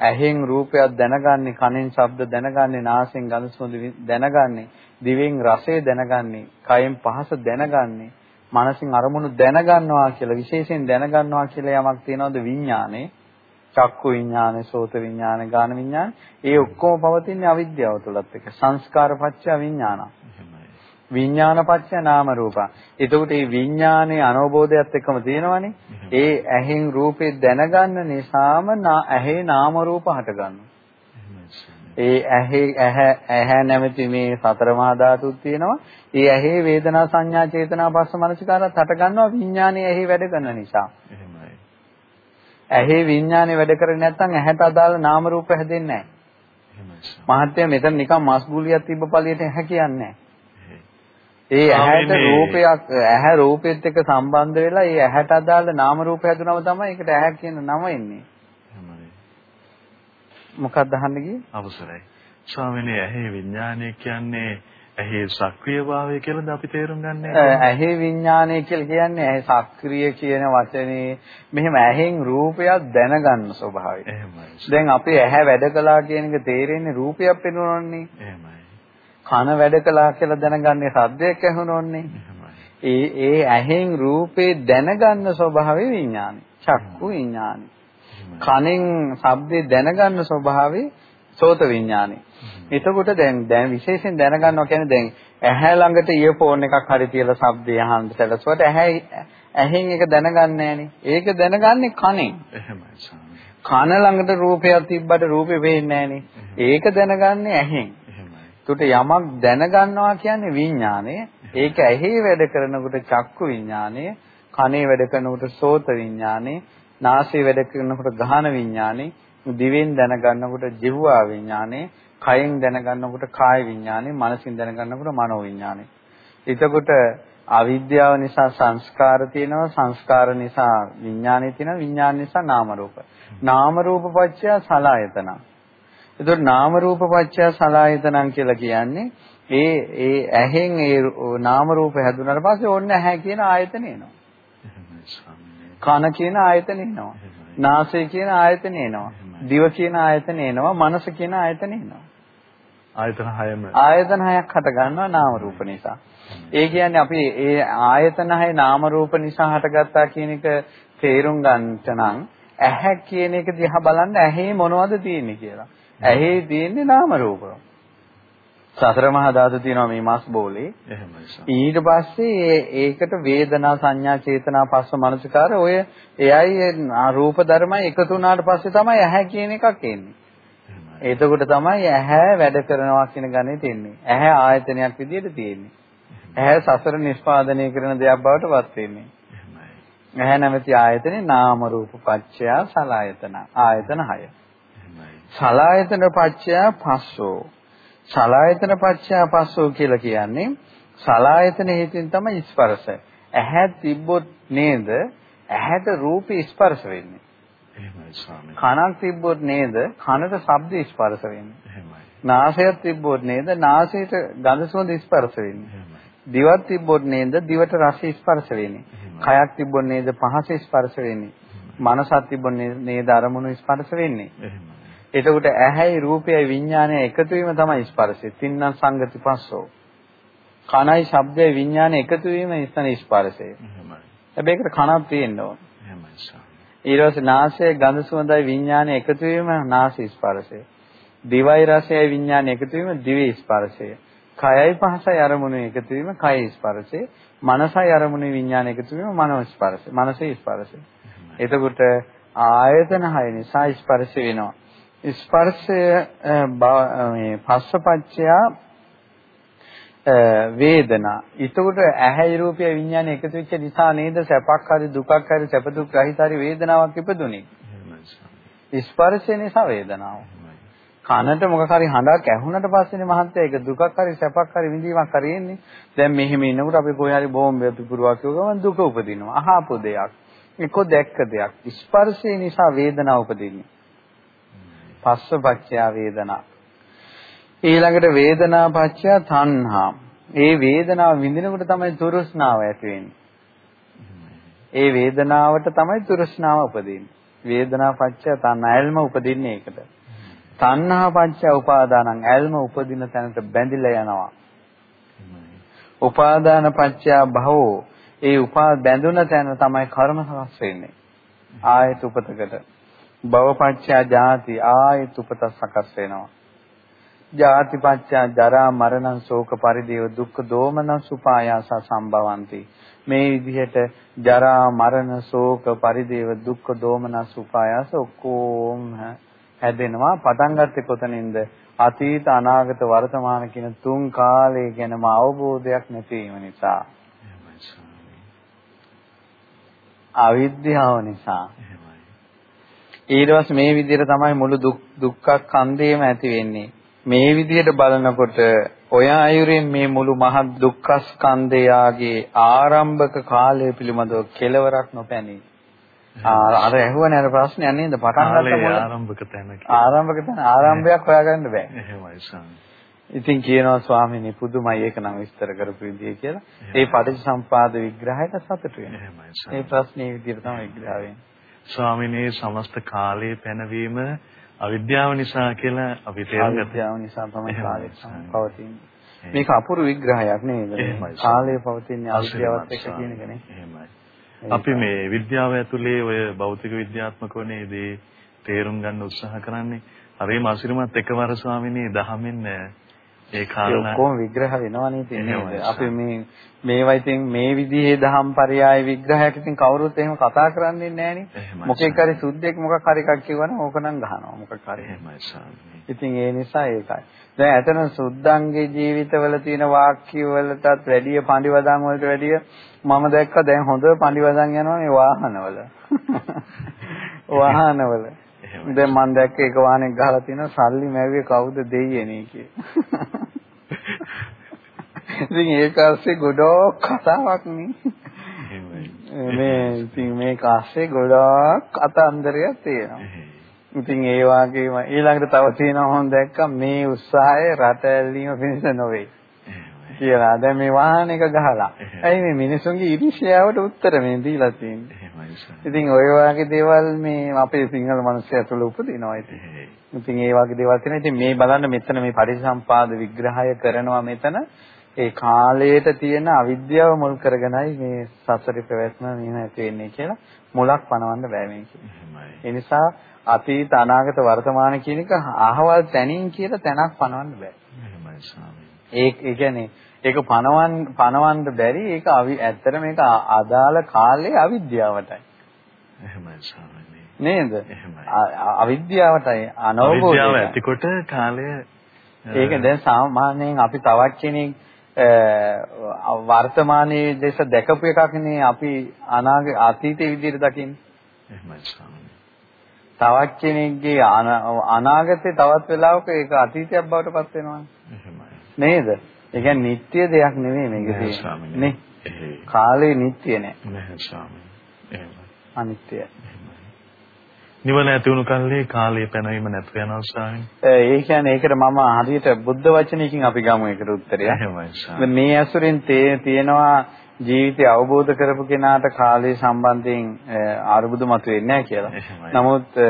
ඇහෙන් රූපයක් දැනගන්නේ, කනෙන් ශබ්ද දැනගන්නේ, නාසයෙන් ගඳ සුවඳ දැනගන්නේ, දිවෙන් රසය දැනගන්නේ, කයෙන් පහස දැනගන්නේ, මනසින් අරමුණු දැනගන්නවා කියලා විශේෂයෙන් දැනගන්නවා කියලා යමක් තියනවද විඥානේ? චක්කු විඥානේ, සෝත විඥානේ, ගාන විඥානේ. ඒ ඔක්කොම පවතින්නේ අවිද්‍යාව තුලත් එක්ක. සංස්කාර පත්‍ය විඥාන. විඥානපච්ච නාම රූප. එතකොට මේ විඥානයේ අනෝබෝධයත් එක්කම තියෙනවනේ. ඒ ඇහෙන් රූපේ දැනගන්න නිසාම ඇහි නාම රූප හටගන්නවා. ඒ ඇහි ඇහැ ඇහැ නැමැති මේ සතර මහා ධාතුත් තියෙනවා. ඒ ඇහි වේදනා සංඥා චේතනා පස්ස මනසිකාරත් හටගන්නවා විඥානයේ ඇහි වැඩ කරන නිසා. ඇහි විඥානේ වැඩ කරන්නේ නැත්නම් ඇහැට අදාළ නාම රූප හැදෙන්නේ නැහැ. මහත්ය මෙතන නිකන් මස් ගුලියක් තිබ්බ පළියට ඇහැ කියන්නේ. ඒ ඇහැට රූපයක් ඇහැ රූපෙත් එක්ක සම්බන්ධ වෙලා ඒ ඇහැට අදාළ නාම රූප හැදුනම තමයි ඒකට ඇහැ කියන නම එන්නේ. මොකක්ද අහන්න ගියේ? අවසරයි. ස්වාමීනි ඇහි විඥානය කියන්නේ ඇහි සක්‍රියභාවය කියලාද අපි තේරුම් ගන්නේ? ඇහි විඥානය කියලා කියන්නේ ඇහි සක්‍රිය කියන වචනේ මෙහෙම ඇහෙන් රූපයක් දැනගන්න ස්වභාවය. එහෙමයි. දැන් අපි ඇහැ වැඩ කළා කියන එක තේරෙන්නේ රූපයක් පෙනුනොන්නේ. එහෙමයි. කන වැඩ කළා කියලා දැනගන්නේ සද්දයක් ඇහුනොන්නේ. ඒ ඒ ඇහෙන් රූපේ දැනගන්න ස්වභාවය විඥානයි. චක්කු විඥානයි. කනෙන් ශබ්දේ දැනගන්න ස්වභාවය සෝත විඥානයි. එතකොට දැන් දැන් විශේෂයෙන් දැනගන්නවා කියන්නේ දැන් ඇහැ ළඟට ඉයර්ෆෝන් එකක් හරි තියලා ශබ්දය අහන්න සැලසුවට ඇහැ ඇහෙන් ඒක දැනගන්නේ. ඒක දැනගන්නේ කනෙන්. එහෙමයි. කන ළඟට රූපයක් තිබ්බට රූපේ නැහනේ. ඒක දැනගන්නේ ඇහෙන්. එතකොට යමක් දැනගන්නවා කියන්නේ විඥානය. ඒක ඇහි වැඩ කරනකොට චක්කු විඥානය, කනේ වැඩ කරනකොට සෝත විඥානය, නාසයේ වැඩ කරනකොට ගහන විඥානය, දිවෙන් දැනගන්නකොට ජීවවා විඥානය, කයෙන් දැනගන්නකොට කාය විඥානය, මනසින් දැනගන්නකොට මනෝ විඥානය. එතකොට අවිද්‍යාව නිසා සංස්කාර තියෙනවා සංස්කාර නිසා විඥානය තියෙනවා විඥාන නිසා නාම රූප නාම රූප පත්‍ය සලආයතන එතකොට නාම රූප පත්‍ය සලායතනං කියලා කියන්නේ ඒ ඒ ඇහෙන් ඒ නාම රූප හැදුනාට පස්සේ ඕන්න ඇහැ කියන ආයතන එනවා. කන කියන ආයතන එනවා. නාසය කියන ආයතන එනවා. දිව කියන ආයතන එනවා. මනස කියන ආයතන එනවා. ආයතන හයම ආයතන හයක් හට ගන්නවා නාම රූප නිසා. ඒ කියන්නේ අපි ඒ ආයතන හය නාම රූප නිසා හටගත්තා කියන එක තේරුම් ගන්නට නම් ඇහැ කියන එක දිහා බලන්න ඇහි මොනවද තියෙන්නේ කියලා. ඇහි තියෙන්නේ නාම රූප. සතර මහා ධාතු තියෙනවා මේ මස් බෝලේ. එහෙමයි. ඊට පස්සේ ඒකට වේදනා සංඥා චේතනා පස්ස මනසකාර ඔය එයයි රූප ධර්මයි එකතු වුණාට පස්සේ තමයි ඇහැ කියන එකක් එන්නේ. එතකොට තමයි ඇහැ වැඩ කරනවා කියන ගණේ තියෙන්නේ. ඇහැ ආයතනයක් විදිහට තියෙන්නේ. ඇහැ සසර නිෂ්පාදනය කරන දෙයක් බවට පත් වෙන්නේ. ඇහැ නැමැති ආයතනේ නාම රූප පත්‍ය සලආයතන. ආයතන 6. සලායතන පච්චය පස්සෝ. සලායතන පච්චය පස්සෝ කියලා කියන්නේ සලායතන හේතුන් තමයි ස්පර්ශ. ඇහැ තිබ්බොත් නේද ඇහැට රූපේ ස්පර්ශ වෙන්නේ. එහෙමයි ස්වාමී. කනක් තිබ්බොත් නේද කනට ශබ්ද ස්පර්ශ වෙන්නේ. එහෙමයි. නාසයක් තිබ්බොත් නේද නාසයට ගඳ සුවඳ ස්පර්ශ වෙන්නේ. එහෙමයි. දිවක් තිබ්බොත් නේද දිවට රස ස්පර්ශ වෙන්නේ. කයක් තිබ්බොත් නේද පහස ස්පර්ශ වෙන්නේ. මනසක් තිබ්බොත් නේද අරමුණු ස්පර්ශ වෙන්නේ. එහෙමයි. එතකොට ඇහැයි රූපයයි විඥානයයි එකතු වීම තමයි ස්පර්ශය. තින්නම් සංගති පස්සෝ. කනයි ශබ්දයයි විඥානය එකතු වීම ඉස්සන ස්පර්ශය. එහෙමයි. හැබැයි ඒකට කනක් තියෙන්න ඕන. එහෙමයි. ඊට පස්සේ නාසය ගඳ සුවඳයි විඥානය එකතු වීම නාස ස්පර්ශය. දිවයි රසයයි විඥානය එකතු වීම දිවේ ස්පර්ශය. කයයි පහසයි අරමුණු එකතු වීම කය ස්පර්ශේ. මනසයි අරමුණු විඥාන එකතු වීම මනෝ ස්පර්ශේ. මනසේ ස්පර්ශේ. එතකොට ආයතන හය නිසා ස්පර්ශ වෙනවා. ස්පර්ශය මේ පස්සපච්චයා වේදනා. ඊටකොට ඇහැයි රූපය විඥානය එකතු වෙච්ච නිසා නේද සැපක් හරි දුකක් හරි සැප දුක් රහිත හරි වේදනාවක් ඉපදුනේ. ස්පර්ශය නිසා වේදනාව. කනට මොකක් හරි හඬක් ඇහුනට පස්සේනේ මහත්තයා ඒක දුකක් හරි සැපක් හරි විඳීමක් හරි එන්නේ. දැන් මෙහෙම ඉන්නකොට අපි කොහේ හරි බෝම්බයක් පිපුරුවා කියව ගමන් දුක උපදිනවා. අහපු දෙයක්. එක්ක දැක්ක දෙයක්. ස්පර්ශය නිසා වේදනාව උපදින්නේ. පස්සපච්චය වේදනා. ඊළඟට වේදනා පච්චය තණ්හා. ඒ වේදනාව විඳිනකොට තමයි තෘෂ්ණාව ඇති වෙන්නේ. ඒ වේදනාවට තමයි තෘෂ්ණාව උපදින්නේ. වේදනා පච්චය තණ්හා ඇල්ම උපදින්නේ ඒකට. තණ්හා පච්චය උපාදානං ඇල්ම උපදින තැනට බැඳිලා යනවා. උපාදාන පච්චය භවෝ ඒ උපා බැඳුන තැන තමයි කර්ම සකස් වෙන්නේ. ආයත උපතකට. භවපච්චය ජාති ආයත උපත සකස් වෙනවා. ජාතිපච්චය ජරා මරණ ශෝක පරිදේව දුක්ඛ දෝමන සුපායාස සම්භවಂತಿ. මේ විදිහට ජරා මරණ ශෝක පරිදේව දුක්ඛ දෝමන සුපායාස ඔක්කොම හැදෙනවා. පටන් ගත්තේ කොතනින්ද? අතීත අනාගත වර්තමාන කියන තුන් කාලය ගැනම අවබෝධයක් නැතිවීම නිසා. අවිද්‍යාව නිසා ඊට පස්සේ මේ විදිහට තමයි මුළු දුක් දුක්ඛ කන්දේම ඇති වෙන්නේ. මේ විදිහට බලනකොට ඔය අයුරින් මේ මුළු මහත් දුක්ඛ ස්කන්ධයාගේ ආරම්භක කාලය පිළිබඳව කෙලවරක් නොපැනී. අර ඇහුවනේ අර ප්‍රශ්නේ නේද? පටන් ගන්න මොන ආරම්භක තැන ආරම්භක තැන ආරම්භයක් හොයාගන්න බෑ. එහෙමයි ස්වාමී. ඉතින් කියනවා ස්වාමීනි පුදුමයි ඒක නම් විස්තර කරපු විදිය කියලා. ඒ පටිච්චසම්පාද විග්‍රහයට සතුටු වෙනවා. එහෙමයි මේ ප්‍රශ්නේ විදියට තමයි විග්‍රහ වෙන්නේ. ස්වාමිනේ සමස්ත කාලයේ පැනවීම අවිද්‍යාව නිසා කියලා අපි තේරුම්. අවිද්‍යාව නිසා තමයි කාලය පවතින්නේ. මේක අපුරු විග්‍රහයක් නේද? කාලය පවතින්නේ අවිද්‍යාවත් එක්ක කියන එක නේ. එහෙමයි. අපි මේ විද්‍යාව ඇතුලේ ඔය භෞතික විද්‍යාත්මකව නේද තේරුම් ගන්න උත්සාහ කරන්නේ. හරිම අසිරිමත් එකවර ස්වාමිනේ දහමින් ඒ කාරණා ඔක්කොම විග්‍රහ වෙනවා නේද? අපි මේ මේවා ඉතින් මේ විදිහේ දහම් පරයය විග්‍රහයක් ඉතින් කවුරුත් එහෙම කතා කරන්නේ නැහැ මොකෙක් හරි සුද්ධෙක් මොකක් හරි එකක් කියවනම් ඕක නම් ගහනවා. මොකක් හරි. එහෙමයි ස්වාමී ඉතින් ඒ නිසා ඒකයි. දැන් ඇතන සුද්ධංගේ ජීවිතවල තියෙන වාක්‍ය වලටත් වැඩිය පඬිවදන් වලට වැඩිය මම දැක්ක දැන් හොඳ පඬිවදන් යනවා මේ වාහනවල. [laughs] වාහනවල. දැන් මම දැක්ක එක වාහනයක් ගහලා තියෙනවා සල්ලි මැව්වේ කවුද දෙයියනේ කිය. ඉතින් ඒක ඇස්සේ ගොඩක් කතාවක් නේ. මේ ඉතින් මේක ඇස්සේ ගොඩක් කතන්දරයක් තියෙනවා. ඉතින් ඒ වගේම ඊළඟට තව තියෙනවා මම දැක්ක මේ උත්සාහය රට ඇල්ලීම පිණිස නොවේ. කියලා. දැන් මේ වාහනයක ගහලා. ඇයි මේ මිනිසුන්ගේ ඉරිෂ්‍යාවට උත්තර මේ දීලා තියෙන්නේ? ඉතින් ඔය වගේ දේවල් මේ අපේ සිංහල මිනිස්සු ඇතුළ උපදිනවා ඉතින්. ඉතින් ඒ වගේ දේවල් තියෙනවා. ඉතින් මේ බලන්න මෙතන මේ පරිසම්පාද විග්‍රහය කරනවා මෙතන ඒ කාලයට තියෙන අවිද්‍යාව මුල් කරගෙනයි මේ සසරේ පැවැත්ම මෙහෙම ඇති වෙන්නේ කියලා මුලක් පනවන්න බෑ මේක. ඒ නිසා අතීත අනාගත වර්තමාන කියන එක අහවල් තැනින් කියලා තැනක් පනවන්න බෑ. ඒ ඒ කියන්නේ ඒක පනවන් පනවන්න බැරි ඒක ඇත්තට මේක අදාළ කාලේ අවිද්‍යාවටයි. එහෙමයි ස්වාමීනි. නේද? එහෙමයි. අවිද්‍යාවටයි අනවබෝධය. අවිද්‍යාව ඇතිකොට කාලය ඒක දැන් සාමාන්‍යයෙන් අපි තවත් කෙනෙක් වර්තමානයේ දේශ දැකපු එකක්නේ අපි අනාගත අතීතයේ විදිහට දකින්නේ. එහෙමයි ස්වාමීනි. තවත් කෙනෙක්ගේ අනාගතේ තවත් වෙලාවක ඒක අතීතයක් බවට පත් වෙනවානේ. එහෙමයි. නේද? ඒ කියන්නේ නිට්ටය දෙයක් නෙමෙයි මේක තියෙන්නේ. නේ? කාලේ නිට්ටය නෑ. නැහැ ස්වාමීනි. එහෙමයි. අනිත්‍යයි. නිවන ඇති වුණු කල්ලි කාලය පැනවීම නැතු වෙනවා ස්වාමීනි. ඒ කියන්නේ ඒකට මම හරියට බුද්ධ වචනයකින් අපි ගමු ඒකට උත්තරය. එහෙමයි. මේ ඇසුරින් තියෙනවා ජීවිතය අවබෝධ කරපු කෙනාට කාලය සම්බන්ධයෙන් අරුබුදු මතුවෙන්නේ නැහැ කියලා. නමුත්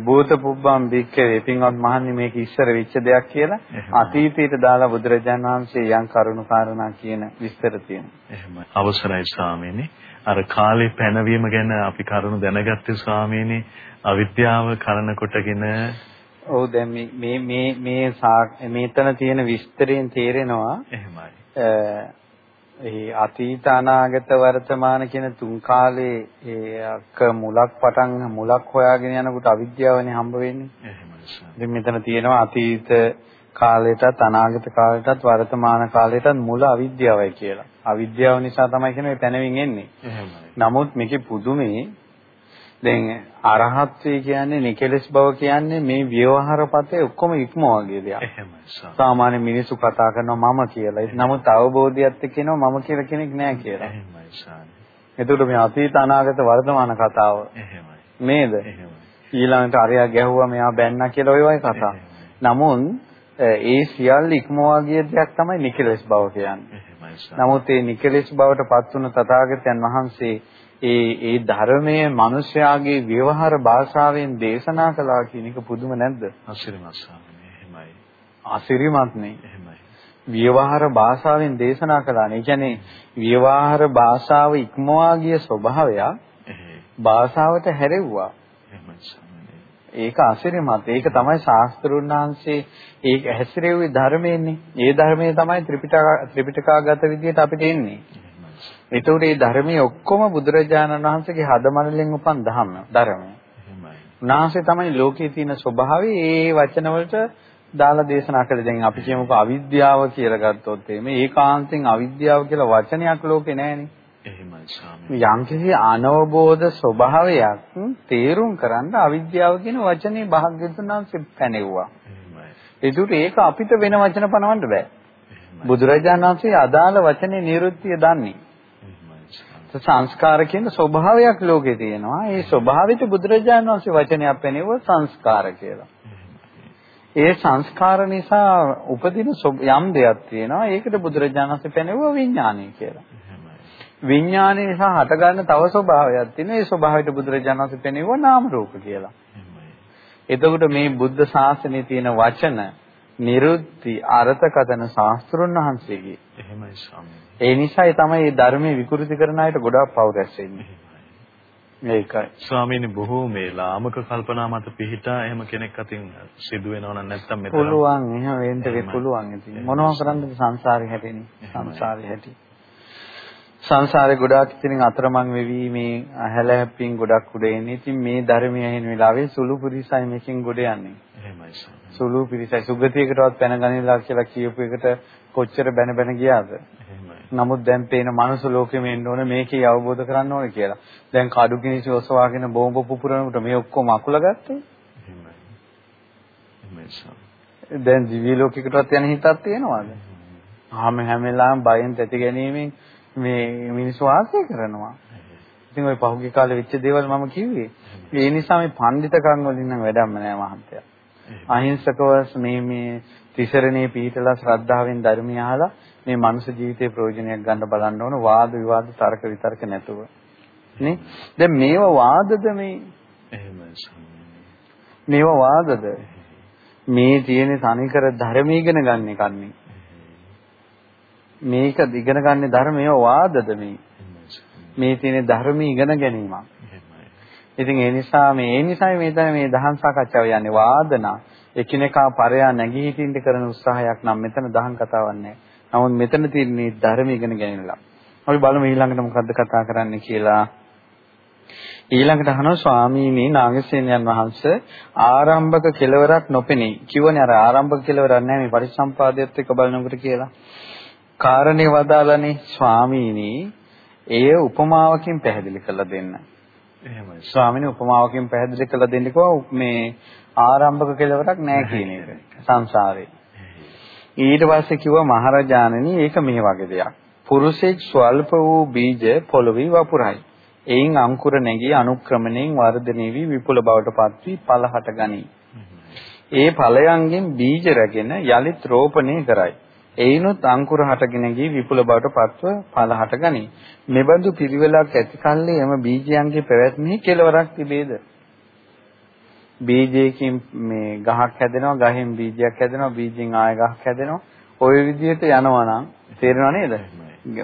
භූත පුබ්බම් බික්කේ පින්වත් මහන්නේ මේක ඉස්සර වෙච්ච දෙයක් කියලා අතීතයට දාලා බුදුරජාණන් වහන්සේ යම් කරුණු කාරණා කියන විස්තර තියෙනවා. එහෙමයි. අවසරයි ස්වාමීනි. අර කාලේ පැනවීම ගැන අපි කරුණු දැනගත්තේ ස්වාමීනි. අවිද්‍යාව කරන කොටගෙන ඔව් දැන් මේ මේ මේ මේතන තියෙන විස්තරයෙන් තේරෙනවා එහෙමයි. ඒ අතීත අනාගත වර්තමාන කියන තුන් කාලේ ඒක මුලක් පටන් මුලක් හොයාගෙන යනකොට අවිද්‍යාවනේ හම්බ වෙන්නේ. එහෙමයි. මෙතන තියෙනවා අතීත කාලයටත් අනාගත කාලයටත් වර්තමාන කාලයටත් මුල අවිද්‍යාවයි කියලා. අවිද්‍යාව නිසා තමයි කියන මේ පැනවින් එන්නේ. නමුත් මේකේ පුදුමේ දැන් අරහත්ත්වය කියන්නේ නිකලස් බව කියන්නේ මේ ව්‍යවහාරපතේ ඔක්කොම ඉක්මවා ගිය දෙයක්. එහෙමයි. සාමාන්‍ය මිනිස්සු කතා කරනවා මම කියලා. නමුත් අවබෝධයත් එක්ක කියනවා මම කියලා කෙනෙක් නැහැ කියලා. එතකොට මේ අතීත අනාගත වර්තමාන කතාව. නේද? ඊළඟට අරයා ගැහුවා මෙයා බැන්නා කියලා ඔය වගේ කතා. නමුත් ඒ සියල්ල ඉක්මවා ගිය දෙයක් තමයි නිකලස් බව කියන්නේ. නමුත් මේ නිකලස් බවට පත් වුණු තථාගතයන් වහන්සේ ඒ ඒ ධර්මයේ මිනිස්යාගේ ව්‍යවහාර භාෂාවෙන් දේශනා කළා කියන එක පුදුම නැද්ද? අසිරිමත් ස්වාමීනි එහෙමයි. අසිරිමත් නේ. එහෙමයි. ව්‍යවහාර භාෂාවෙන් දේශනා කළා නේ. කියන්නේ ව්‍යවහාර භාෂාව ඉක්මවා ගිය ස්වභාවයක් භාෂාවට හැරෙව්වා. එහෙමයි. ඒක අසිරිමත්. ඒක තමයි ශාස්ත්‍රුන් වහන්සේ ඒක හැසිරෙව්වේ ධර්මයෙන්නේ. ඒ ධර්මයේ තමයි ත්‍රිපිටක ත්‍රිපිටකාගත විදියට අපිට එන්නේ. ඒතකොට මේ ධර්මයේ ඔක්කොම බුදුරජාණන් වහන්සේගේ හදමනලෙන් උපන් ධර්ම ධර්මය. උන්වහන්සේ තමයි ලෝකයේ තියෙන ස්වභාවය ඒ වචන වලට දාලා දේශනා කළේ. දැන් අපි කියමුකෝ අවිද්‍යාව කියලා ගත්තොත් එimhe ඒකාන්තයෙන් අවිද්‍යාව කියලා වචනයක් ලෝකේ නැහැනේ. එහෙමයි ස්වාමී. යම්කිසි අනවබෝධ ස්වභාවයක් තේරුම් කරන්න අවිද්‍යාව කියන වචනේ භාග්‍යතුන් වහන්සේ පැනෙවුවා. එහෙමයි. ඒක අපිට වෙන වචන පනවන්න බෑ. බුදුරජාණන් වහන්සේ අදාළ වචනේ නිරුත්තිය දන්නේ. සංස්කාර කියන ස්වභාවයක් ලෝකේ තියෙනවා. ඒ ස්වභාවිත බුදුරජාණන් වහන්සේ වචනයක් පැනෙවුව සංස්කාර කියලා. ඒ සංස්කාර නිසා උපදින යම් දෙයක් තියෙනවා. ඒකට බුදුරජාණන් වහන්සේ පැනෙවුව විඥානය කියලා. විඥානය නිසා හටගන්න තව ස්වභාවයක් තියෙනවා. ඒ ස්වභාවයට බුදුරජාණන් වහන්සේ පෙන්වුවා නාම රූප කියලා. එතකොට මේ බුද්ධ ශාසනයේ තියෙන වචන නිරුද්ධි අර්ථකථන ශාස්ත්‍රුන් වහන්සේගේ. එහෙමයි ස්වාමී. ඒ නිසායි තමයි මේ ධර්මයේ විකෘති කරන අයට ගොඩාක් පව් රැස් වෙන්නේ. මේකයි. ස්වාමීනි බොහෝ මේ ලාමක කල්පනා මත පිහිටා එහෙම කෙනෙක් අතින් සිදු වෙනව නම් නැත්තම් මෙතන පුළුවන් එහෙම වෙන්න පුළුවන් ඉතින් මොනවා කරන්නද සංසාරේ හැටෙන්නේ සංසාරේ හැටි සංසාරේ ගොඩාක් ඉතින් අතරමං වෙවි මේ හැලහැප්පින් ගොඩක් උඩ එන්නේ. ඉතින් මේ ධර්මය ඇහෙන වෙලාවේ සුළු පුරිසයි මේකෙන් ගොඩ යන්නේ. එහෙමයි සුළු පිරිසයි සුගතියකටවත් පැන ගනිලා කියලා කියපු එකට කොච්චර බැන බැන ගියාද? නමුත් දැන් පේන මනුස්ස ලෝකෙම එන්න ඕන මේකේ අවබෝධ කරන්න ඕනේ කියලා. දැන් කඩු කිනිසි ඔසවාගෙන බෝම්බ පුපුරනකොට මේ ඔක්කොම අකුල ගත්තේ. දැන් දිව්‍ය ලෝකයකටවත් යන හිතක් තියෙනවද? හැම හැම වෙලාවෙම බයෙන් තැති ගැනීමෙන් මේ මිනිස්සු ආශ්‍රය කරනවා. ඉතින් ওই පහුගිය කාලේ වෙච්ච දේවල් මම කිව්වේ. ඒ නිසා මේ පඬිතකම් වලින් නම් වැඩක්ම නෑ මහත්තයා. අහිංසකව මේ මේ තිසරණේ පිහිටලා ශ්‍රද්ධාවෙන් ධර්මය අහලා මේ මනුෂ්‍ය ජීවිතේ ප්‍රයෝජනයක් ගන්න බලන්න ඕන වාද විවාද තර්ක විතර්ක නැතුව. නේ? දැන් මේව වාදද මේ? එහෙමයි. මේව වාදද? මේ තියෙන තනිකර ධර්ම ඉගෙන ගන්න එකන්නේ. මේක ඉගෙන ගන්න ධර්මයේ වාදද මේ මේ තියෙන ධර්මී ඉගෙන ගැනීමක් ඉතින් ඒ නිසා මේ ඒ නිසායි මේ තමයි මේ දහම් සාකච්ඡාව යන්නේ වාදනා එකිනෙකා පරයා නැගී හිටින්න කරන උත්සාහයක් නම් මෙතන දහම් කතාවක් නැහැ. නමුත් මෙතන තියෙන මේ ධර්ම ඉගෙන ගැනීමලා. අපි බලමු ඊළඟට මොකද්ද කතා කරන්න කියලා. ඊළඟට අහනවා ස්වාමීනි නාගසේනයන් වහන්සේ ආරම්භක කෙලවරක් නොපෙනී. කිව්වනේ අර ආරම්භක කෙලවරක් නැහැ මේ පරිසම්පාදයට එක බලනකොට කියලා. කාරණේ වදාළනේ ස්වාමීනි එය උපමාවකින් පැහැදිලි කරලා දෙන්න. එහෙමයි. ස්වාමීනි උපමාවකින් පැහැදිලි කරලා දෙන්නකෝ මේ ආරම්භක කෙලවරක් නැහැ කියන එක සංසාරේ. ඊට පස්සේ කිව්වා මහරජාණනි ඒක මේ වගේ දෙයක්. පුරුෂෙක් ස්වල්ප වූ බීජ පොළොවේ වපුරයි. එයින් අංකුර නැගී අනුක්‍රමණයෙන් වර්ධනය වී විපුල බවට පත් වී පල හට ගනී. ඒ ඵලයන්ගෙන් බීජ රැගෙන යලිත් රෝපණය කරයි. එයිනුත් අංකුර හටගෙන ගිය විපුල බවට පත්ව ඵල හටගනී. මෙබඳු පිළිවෙලක් ඇති කල්ලි එම බීජයන්ගේ පැවැත්මෙහි කෙලවරක් තිබේද? බීජයකින් මේ ගහක් හැදෙනවා, ගහෙන් බීජයක් හැදෙනවා, බීජෙන් ආය ගහක් හැදෙනවා. ওই විදිහට යනවා නම් තේරෙනව නේද?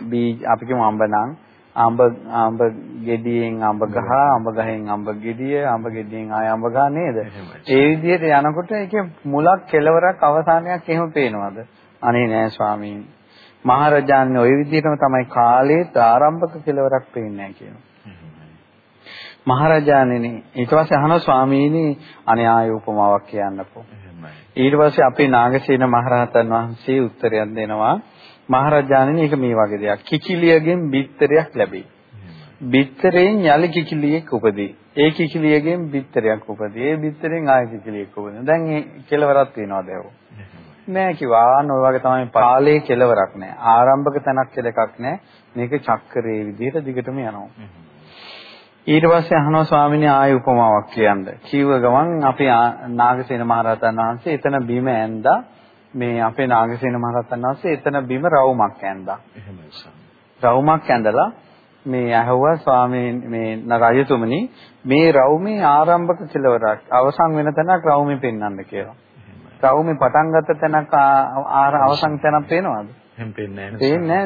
බීජ අපි කියමු අඹ නම් අඹ අඹ ගෙඩියෙන් අඹ ගහ අඹ ගහෙන් අඹ ගෙඩිය අඹ ගෙඩියෙන් ආය අඹ ගහ නේද ඒ විදිහට යනකොට ඒකේ මුලක් කෙලවරක් අවසානයක් එහෙම පේනවද අනේ නෑ ස්වාමීනි. මහරජාණන් ওই විදිහටම තමයි කාලේ ආරම්භක කෙලවරක් පේන්නේ කියනවා. මහරජාණෙනි ඊට පස්සේ අහනවා ස්වාමීනි අනේ ආය උපමාවක් කියන්නකෝ. ඊට පස්සේ අපේ නාගසේන මහරහතන් වහන්සේ උත්තරයක් දෙනවා. මහරජාණෙනි ඒක මේ වගේ දෙයක්. කිකිලියගෙන් බිත්තරයක් ලැබෙයි බිත්තරෙන් යලි කිකිලියෙක් උපදී. ඒ කිකිලියගෙන් බිත්තරයක් උපදී. ඒ බිත්තරෙන් ආය කිකිලියෙක් උපදිනවා දැන් ඒ කෙලවරක් තියනවාද ඒව නෑ කිව්වා ආන ඔය වගේ තමයි පාළේ කෙලවරක් නෑ ආරම්භක තැනක් කියලා එකක් නෑ මේක චක්‍රයේ විදිහට දිගටම යනවා ඊට පස්සේ අහනවා ස්වාමීනි ආය උපමාවක් කියන්න. කිව්ව ගමන් අපේ නාගසේන මහරහතන් වහන්සේ එතන බිම ඇඳා මේ අපේ නාගසේන මහරහතන් වහන්සේ එතන බිම රවුමක් ඇඳා. රවුමක් ඇඳලා මේ ඇහුවා ස්වාමීන් මේ රජතුමනි මේ රවුමේ ආරම්භක කෙලවරක් අවසන් වෙන තැනක් රවුමේ පෙන්වන්න කියලා. රවුමේ පටන් ගත්ත තැනක් අවසන් තැනක් පේනවද? එහෙම පේන්නේ නැහැ. පේන්නේ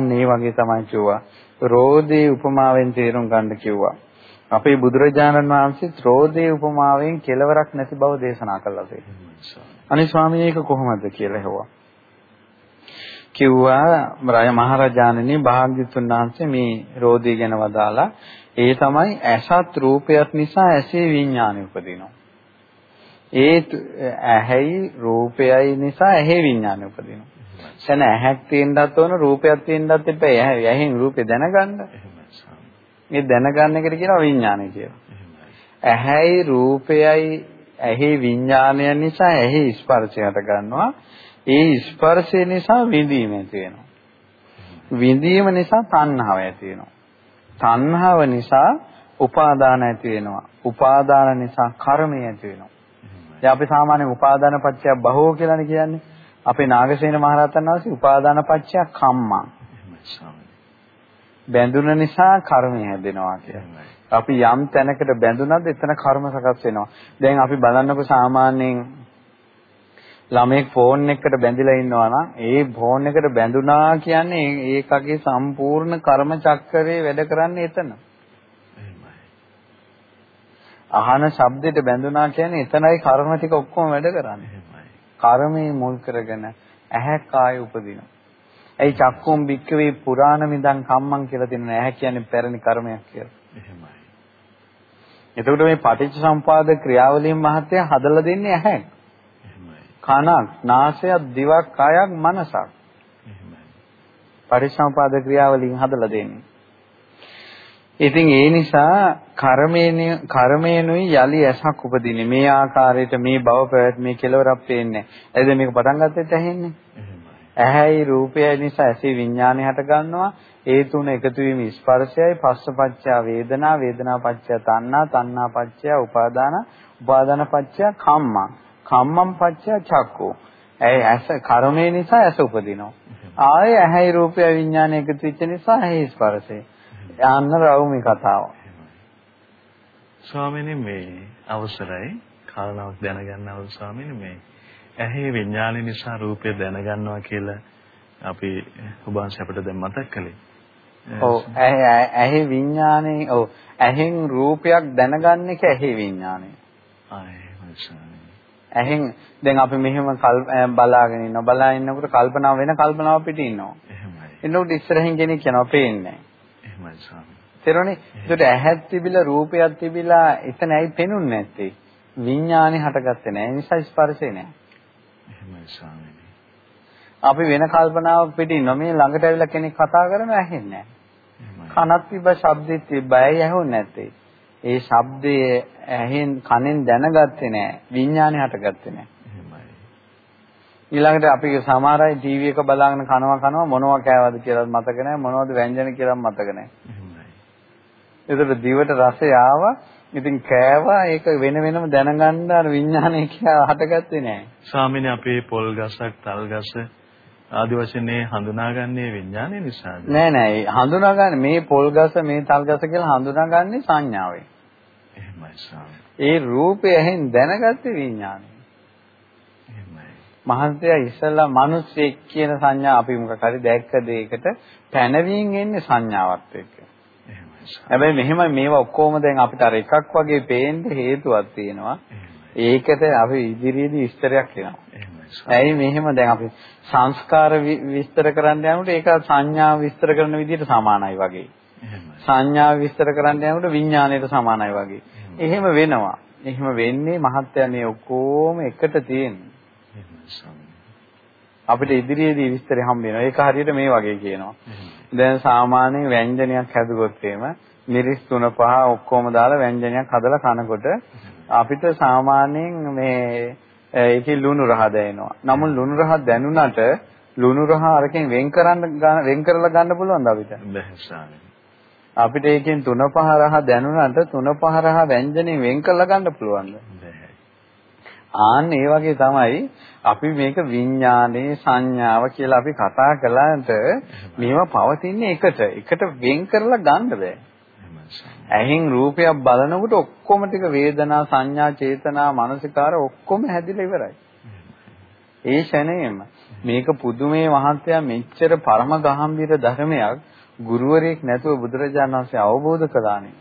නැහැ වගේ තමයි කිව්වා. රෝදේ උපමාවෙන් තේරුම් ගන්න කිව්වා. අපේ බුදුරජාණන් වහන්සේත් රෝදේ උපමාවෙන් කෙලවරක් නැති බව දේශනා කළා තියෙනවා. අනේ ස්වාමීන් ඒක කොහොමද කියලා හෙව්වා. කිව්වා මහරජාණනි භාග්‍යතුන් වහන්සේ මේ රෝදේ ගැන වදාලා ඒ තමයි ඇසත් රූපයක් නිසා ඇසේ විඥානය උපදිනවා. ඒ ඇහැයි රූපයයි නිසා ඇහි විඥානය උපදිනවා. එතන ඇහැක් තියෙන්නත් ඕන රූපයක් තියෙන්නත් එපා. ඇහෙන් රූපේ දැනගන්න. මේ දැනගන්න එකට කියනවා විඥානය කියලා. ඇහැයි රූපයයි ඇහි විඥානය නිසා ඇහි ස්පර්ශයට ගන්නවා. ඒ ස්පර්ශය නිසා විඳීම ඇති වෙනවා. විඳීම නිසා තණ්හාව ඇති වෙනවා. තණ්හාව නිසා උපාදාන ඇති වෙනවා. උපාදාන නිසා කර්මය ඇති වෙනවා. දැන් අපි සාමාන්‍ය උපාදාන පත්‍ය බහුව කියලානේ කියන්නේ. අපේ නාගසේන මහරහතන් වහන්සේ උපාදාන පත්‍ය කම්මං. බැඳුන නිසා කර්මය හැදෙනවා කියන්නේ. අපි යම් තැනකට බැඳුනද එතන කර්ම සකස් වෙනවා. දැන් අපි බලන්නකො සාමාන්‍යයෙන් ළමෙක් ෆෝන් එකකට බැඳිලා ඉන්නවා නම් ඒ ෆෝන් එකට බැඳුනා කියන්නේ ඒකගේ සම්පූර්ණ කර්ම චක්‍රේ වැඩ කරන්නේ එතන. අහන ශබ්දෙට බැඳුනා කියන්නේ එතනයි කර්ම ටික ඔක්කොම වැඩ කරන්නේ. කර්මයේ මුල් කරගෙන ඇහැ කාය උපදිනවා. ඇයි චක්කුම් බික්කවේ පුරාණ මිදන් කම්මං කියලා තියෙන ඇහැ කියන්නේ පැරණි කර්මයක් කියලා. එහෙමයි. එතකොට මේ පටිච්ච සම්පාද ක්‍රියාවලියෙන් මහත්ය හදලා දෙන්නේ ඇහැ. එහෙමයි. කනක්, නාසයක්, දිවක්, කයක්, මනසක්. එහෙමයි. පටිච්ච සම්පාද ක්‍රියාවලියෙන් හදලා දෙන්නේ. ඉතින් ඒ නිසා කර්මේන කර්මේනුයි යලි ඇසක් උපදින්නේ. මේ ආකාරයට මේ භව පැවැත්මේ කෙලවරක් පේන්නේ. එද මේක පටන් ගත්තෙත් ඇහෙන්නේ. ඇහැයි රූපයයි නිසා ඇසේ විඥානය හට ගන්නවා. ඒ තුන එකතු වීම ස්පර්ශයයි පස්සපච්චය වේදනා වේදනාපච්චය තණ්හා තණ්හාපච්චය උපාදාන උපාදානපච්චය කම්මං කම්මං පච්චය චක්කෝ. ඇයි ඇස කර්මේ නිසා ඇස උපදිනවා. ආයේ ඇහැයි රූපයයි විඥානය එකතු වෙච්ච නිසා ඇහි ස්පර්ශය. යන්න රවුමි කතාව. ස්වාමීනි මේ අවසරයි කාරණාවක් දැනගන්න අවශ්‍ය ස්වාමීනි මේ ඇහි විඥානය නිසා රූපය දැනගන්නවා කියලා අපි ඔබ අපිට දැන් මතක් කළේ. ඔව් ඇහි විඥානේ ඔව් ඇහෙන් රූපයක් දැනගන්න එක ඇහි විඥානය. ඇහෙන් දැන් අපි මෙහෙම බලාගෙන ඉන්නවා බලාගෙන ඉන්නකොට කල්පනාව වෙන කල්පනාව පිට ඉන්නවා. එහෙමයි. එන්නකොට ඉස්සරහින් කෙනෙක් යනවා පේන්නේ නැහැ. එහෙමයි ස්වාමී. තේරුණේ? ඒකට ඇහක් තිබිලා රූපයක් තිබිලා එතන ඇයි පෙනුන්නේ නැත්තේ? විඥානේ හටගත්තේ නැහැ. නිසා ස්පර්ශේ නැහැ. එහෙමයි ස්වාමීනි. අපි වෙන කල්පනාවක් පිටින් නොමේ ළඟට ඇවිල්ලා කෙනෙක් කතා කරනවා ඇහෙන්නේ නැහැ. කනක් තිබ්බ ශබ්දෙත් තිබ්බයි ඇහුන්නේ නැත්තේ. ඒ ශබ්දයේ ඇහෙන් කනෙන් දැනගත්තේ නැහැ. විඥානේ හටගත්තේ නැහැ. ඊළඟට අපි සමහර අය ටීවී එක බලාගෙන කනවා කනවා මොනවා කෑවද කියලා මතක නැහැ මොනවද ව්‍යංජන කියලා මතක නැහැ. ඒකට දිවට රසය ආවා. ඉතින් කෑවා ඒක වෙන වෙනම දැනගන්න අර විඥානය කියලා හටගත්තේ නැහැ. ස්වාමීනි අපේ පොල් ගසක් තල් ගස ආදි වශයෙන් මේ හඳුනාගන්නේ විඥානය නිසාද? නෑ නෑ හඳුනාගන්නේ මේ පොල් ගස මේ තල් ගස කියලා හඳුනාගන්නේ සංඥාවෙන්. එහෙමයි ස්වාමී. ඒ රූපය ඇහෙන් දැනගත්තේ විඥානය. මහන්තයා ඉස්සලා මිනිස්සෙක් කියන සංඥා අපි මොකක් හරි දැක්ක දෙයකට පැනවීම එන්නේ සංඥාවත් එක්ක. හැබැයි මෙහෙම මේවා ඔක්කොම දැන් අපිට අර එකක් වගේ පේන්න හේතුවක් තියෙනවා. ඒකට අපි ඉදිරියේදී විස්තරයක් එනවා. ඇයි මෙහෙම දැන් අපි සංස්කාර විස්තර කරන්න යනකොට ඒක සංඥා විස්තර කරන විදිහට සමානයි වගේ. සංඥා විස්තර කරන්න යනකොට විඥාණයට සමානයි වගේ. එහෙම වෙනවා. එහෙම වෙන්නේ මහත්ය මේ ඔක්කොම එකට තියෙන්නේ. අපිට ඉදිරියේදී විස්තරය හම්බ වෙනවා. ඒක හරියට මේ වගේ කියනවා. දැන් සාමාන්‍ය ව්‍යංජනයක් හැදුවොත් එහෙම මිරිස් තුන පහ ඔක්කොම දාලා ව්‍යංජනයක් හදලා කනකොට අපිට සාමාන්‍යයෙන් මේ ඒකේ ලුණු රහ දැනෙනවා. නමුත් ලුණු රහ දැනුණට ලුණු රහ අරකින් වෙන් කරන්න වෙන් කරලා ගන්න පුළුවන්ද අපිට? අපිට ඒකෙන් තුන පහ රහ දැනුණට තුන පහ රහ ව්‍යංජනේ වෙන් කරලා ගන්න පුළුවන්ද? ආන්න ඒ වගේ තමයි අපි මේක විඥානේ සංඥාව කියලා අපි කතා කළාට මේවා පවතින්නේ එකට. එකට වෙන් කරලා ගන්න බෑ. ඇහෙන් රූපයක් බලනකොට ඔක්කොම ටික වේදනා සංඥා චේතනා මානසිකාර ඔක්කොම හැදිලා ඉවරයි. ඒ ෂණයෙම මේක පුදුමේ මහත්ය මෙච්චර පරම ගහම්බීර ධර්මයක් ගුරුවරයෙක් නැතුව බුදුරජාණන් වහන්සේ අවබෝධ කළානේ.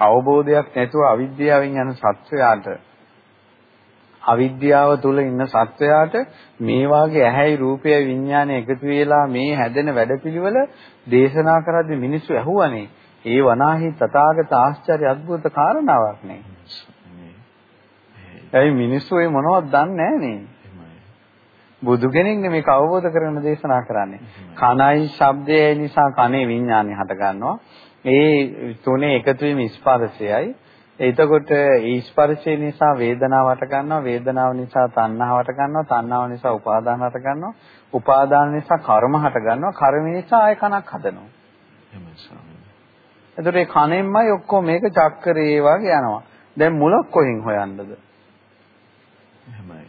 අවබෝධයක් නැතුව අවිද්‍යාවෙන් යන සත්වයාට අවිද්‍යාව තුල ඉන්න සත්වයාට මේ වාගේ ඇහැයි රූපයයි විඥානය එකතු වෙලා මේ හැදෙන වැඩපිළිවෙල දේශනා කරද්දී මිනිස්සු ඇහුවනේ. ඒ වනාහි තථාගත ආශ්චර්ය අద్భుත කාරණාවක් නේ. ඇයි මිනිස්සු ඒ මොනවද දන්නේ නැහනේ. බුදු කෙනෙක්නේ මේක අවබෝධ කරගෙන දේශනා කරන්නේ. කනයි ශබ්දයයි නිසා කනේ විඥානය හට ගන්නවා. ඒ තුනේ එකතු වීම ස්පර්ශයයි. එතකොට ඒ ස්පර්ශය නිසා වේදනාව හට ගන්නවා. වේදනාව නිසා තණ්හාව හට ගන්නවා. තණ්හාව නිසා උපාදාන හට ගන්නවා. උපාදාන නිසා කර්ම හට ගන්නවා. කර්ම නිසා ආය කනක් හදනවා. එතකොට මේ කනෙන්මයි ඔක්කොම මේක චක්‍රේ වගේ යනවා. දැන් මුලක් කොහෙන් හොයන්නද? එහෙමයි.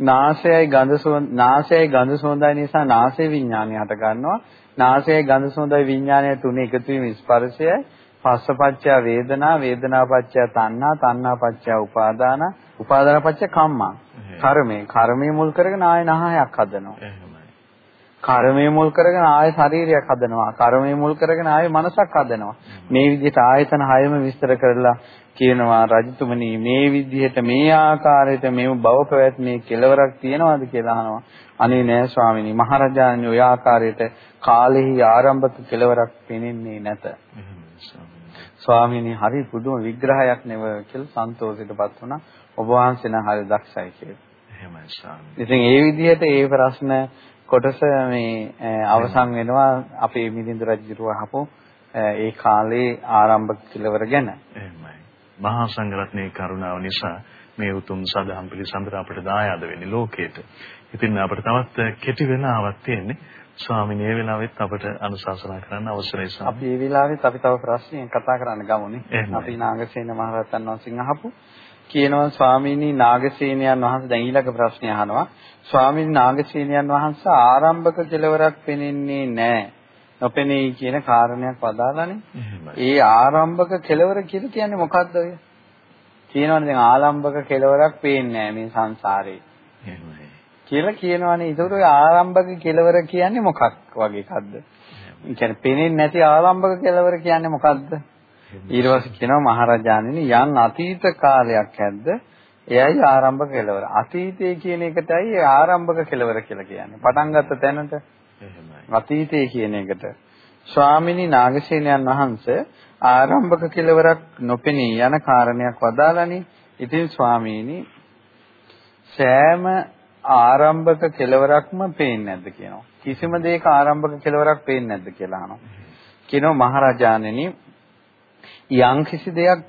නාසයයි ගඳ සුවඳ නාසයයි ගඳ සුවඳයි නිසා නාසය විඥානය හට ගන්නවා. නාසයයි ගඳ සුවඳයි විඥානය තුනේ එකතු වීම ස්පර්ශයයි. පස්සපච්චය වේදනා වේදනාපච්චය තණ්හා තණ්හාපච්චය උපාදාන උපාදානපච්චය කම්මා. කර්මය කර්මය මුල් කරගෙන ආය නහයක් හදනවා. කර්මය මුල් කරගෙන ආය ශරීරයක් හදනවා. කර්මය මුල් කරගෙන ආය මනසක් හදනවා. මේ විදිහට ආයතන හයම විස්තර කරලා කියනවා රජතුමනි මේ විදිහට මේ ආකාරයට මේ භව පැවැත්මේ කෙලවරක් තියනවාද කියලා අහනවා. අනේ නෑ ස්වාමිනී මහරජාණන් ඔය ආකාරයට කාලෙහි ආරම්භක කෙලවරක් පෙනෙන්නේ නැත. ස්වාමිනී හරි පුදුම විග්‍රහයක් නෙව කියලා සන්තෝෂයටපත් වුණා. ඔබ වහන්සේ නම් හරි දක්ෂයි කියලා. එහෙමයි ස්වාමී. ඉතින් ඒ විදිහට ඒ ප්‍රශ්න කොටස මේ අවසන් වෙනවා අපේ මිලිඳු රජුව අහපු ඒ කාලේ ආරම්භක කෙලවර ගැන. එහෙමයි. මහා සංඝරත්නයේ කරුණාව නිසා මේ උතුම් සදහම් පිළිසඳර අපට දායාද වෙන්නේ ලෝකයට. ඉතින් අපිට තවත් කෙටි වෙලාවක් තියෙන්නේ. ස්වාමීන් මේ වෙලාවෙත් අපට අනුශාසනා කරන්න අවසරයි ස්වාමී. අපි මේ වෙලාවෙත් අපි තව ප්‍රශ්නයක් කතා කරන්න ගමුනේ. අපි නාගසේන මහරහතන් වහන්සේගෙන් අහපු කියනවා ස්වාමීනි නාගසේනයන් වහන්සේ දැන් ඊළඟ ප්‍රශ්නය අහනවා. ස්වාමීනි නාගසේනයන් වහන්සේ ආරම්භක කෙලවරක් පෙනෙන්නේ නැහැ. නොපෙනෙයි කියන කාරණයක් වදාලානේ. ඒ ආරම්භක කෙලවර කියලා කියන්නේ මොකද්ද ඔය? කියනවනේ දැන් ආලම්භක කෙලවරක් පේන්නේ මේ සංසාරේ. එහෙමයි. කියලා කියනවනේ. ඔය ආරම්භක කෙලවර කියන්නේ මොකක් වගේ එකක්ද? ඒ කියන්නේ පේන්නේ නැති ආරම්භක කෙලවර කියන්නේ මොකද්ද? ඊට පස්සේ කියනවා මහරජාණෙනි යම් අතීත කාලයක් ඇද්ද එයයි ආරම්භක කෙලවර. අතීතය කියන එකටයි ආරම්භක කෙලවර කියලා කියන්නේ. පටන් ගත්ත තැනට අතීතය කියන එකට ස්වාමිනී නාගසේනයන් වහන්සේ ආරම්භක කෙලවරක් නොපෙනී යන කාරණයක් වදාළනි. ඉතින් ස්වාමීනි සෑම ආරම්භක කෙලවරක්ම පේන්නේ නැද්ද කියනවා. කිසිම දෙයක ආරම්භක කෙලවරක් පේන්නේ නැද්ද කියලා අහනවා. කියනවා මහරජාණෙනි යම් කිසි දෙයක්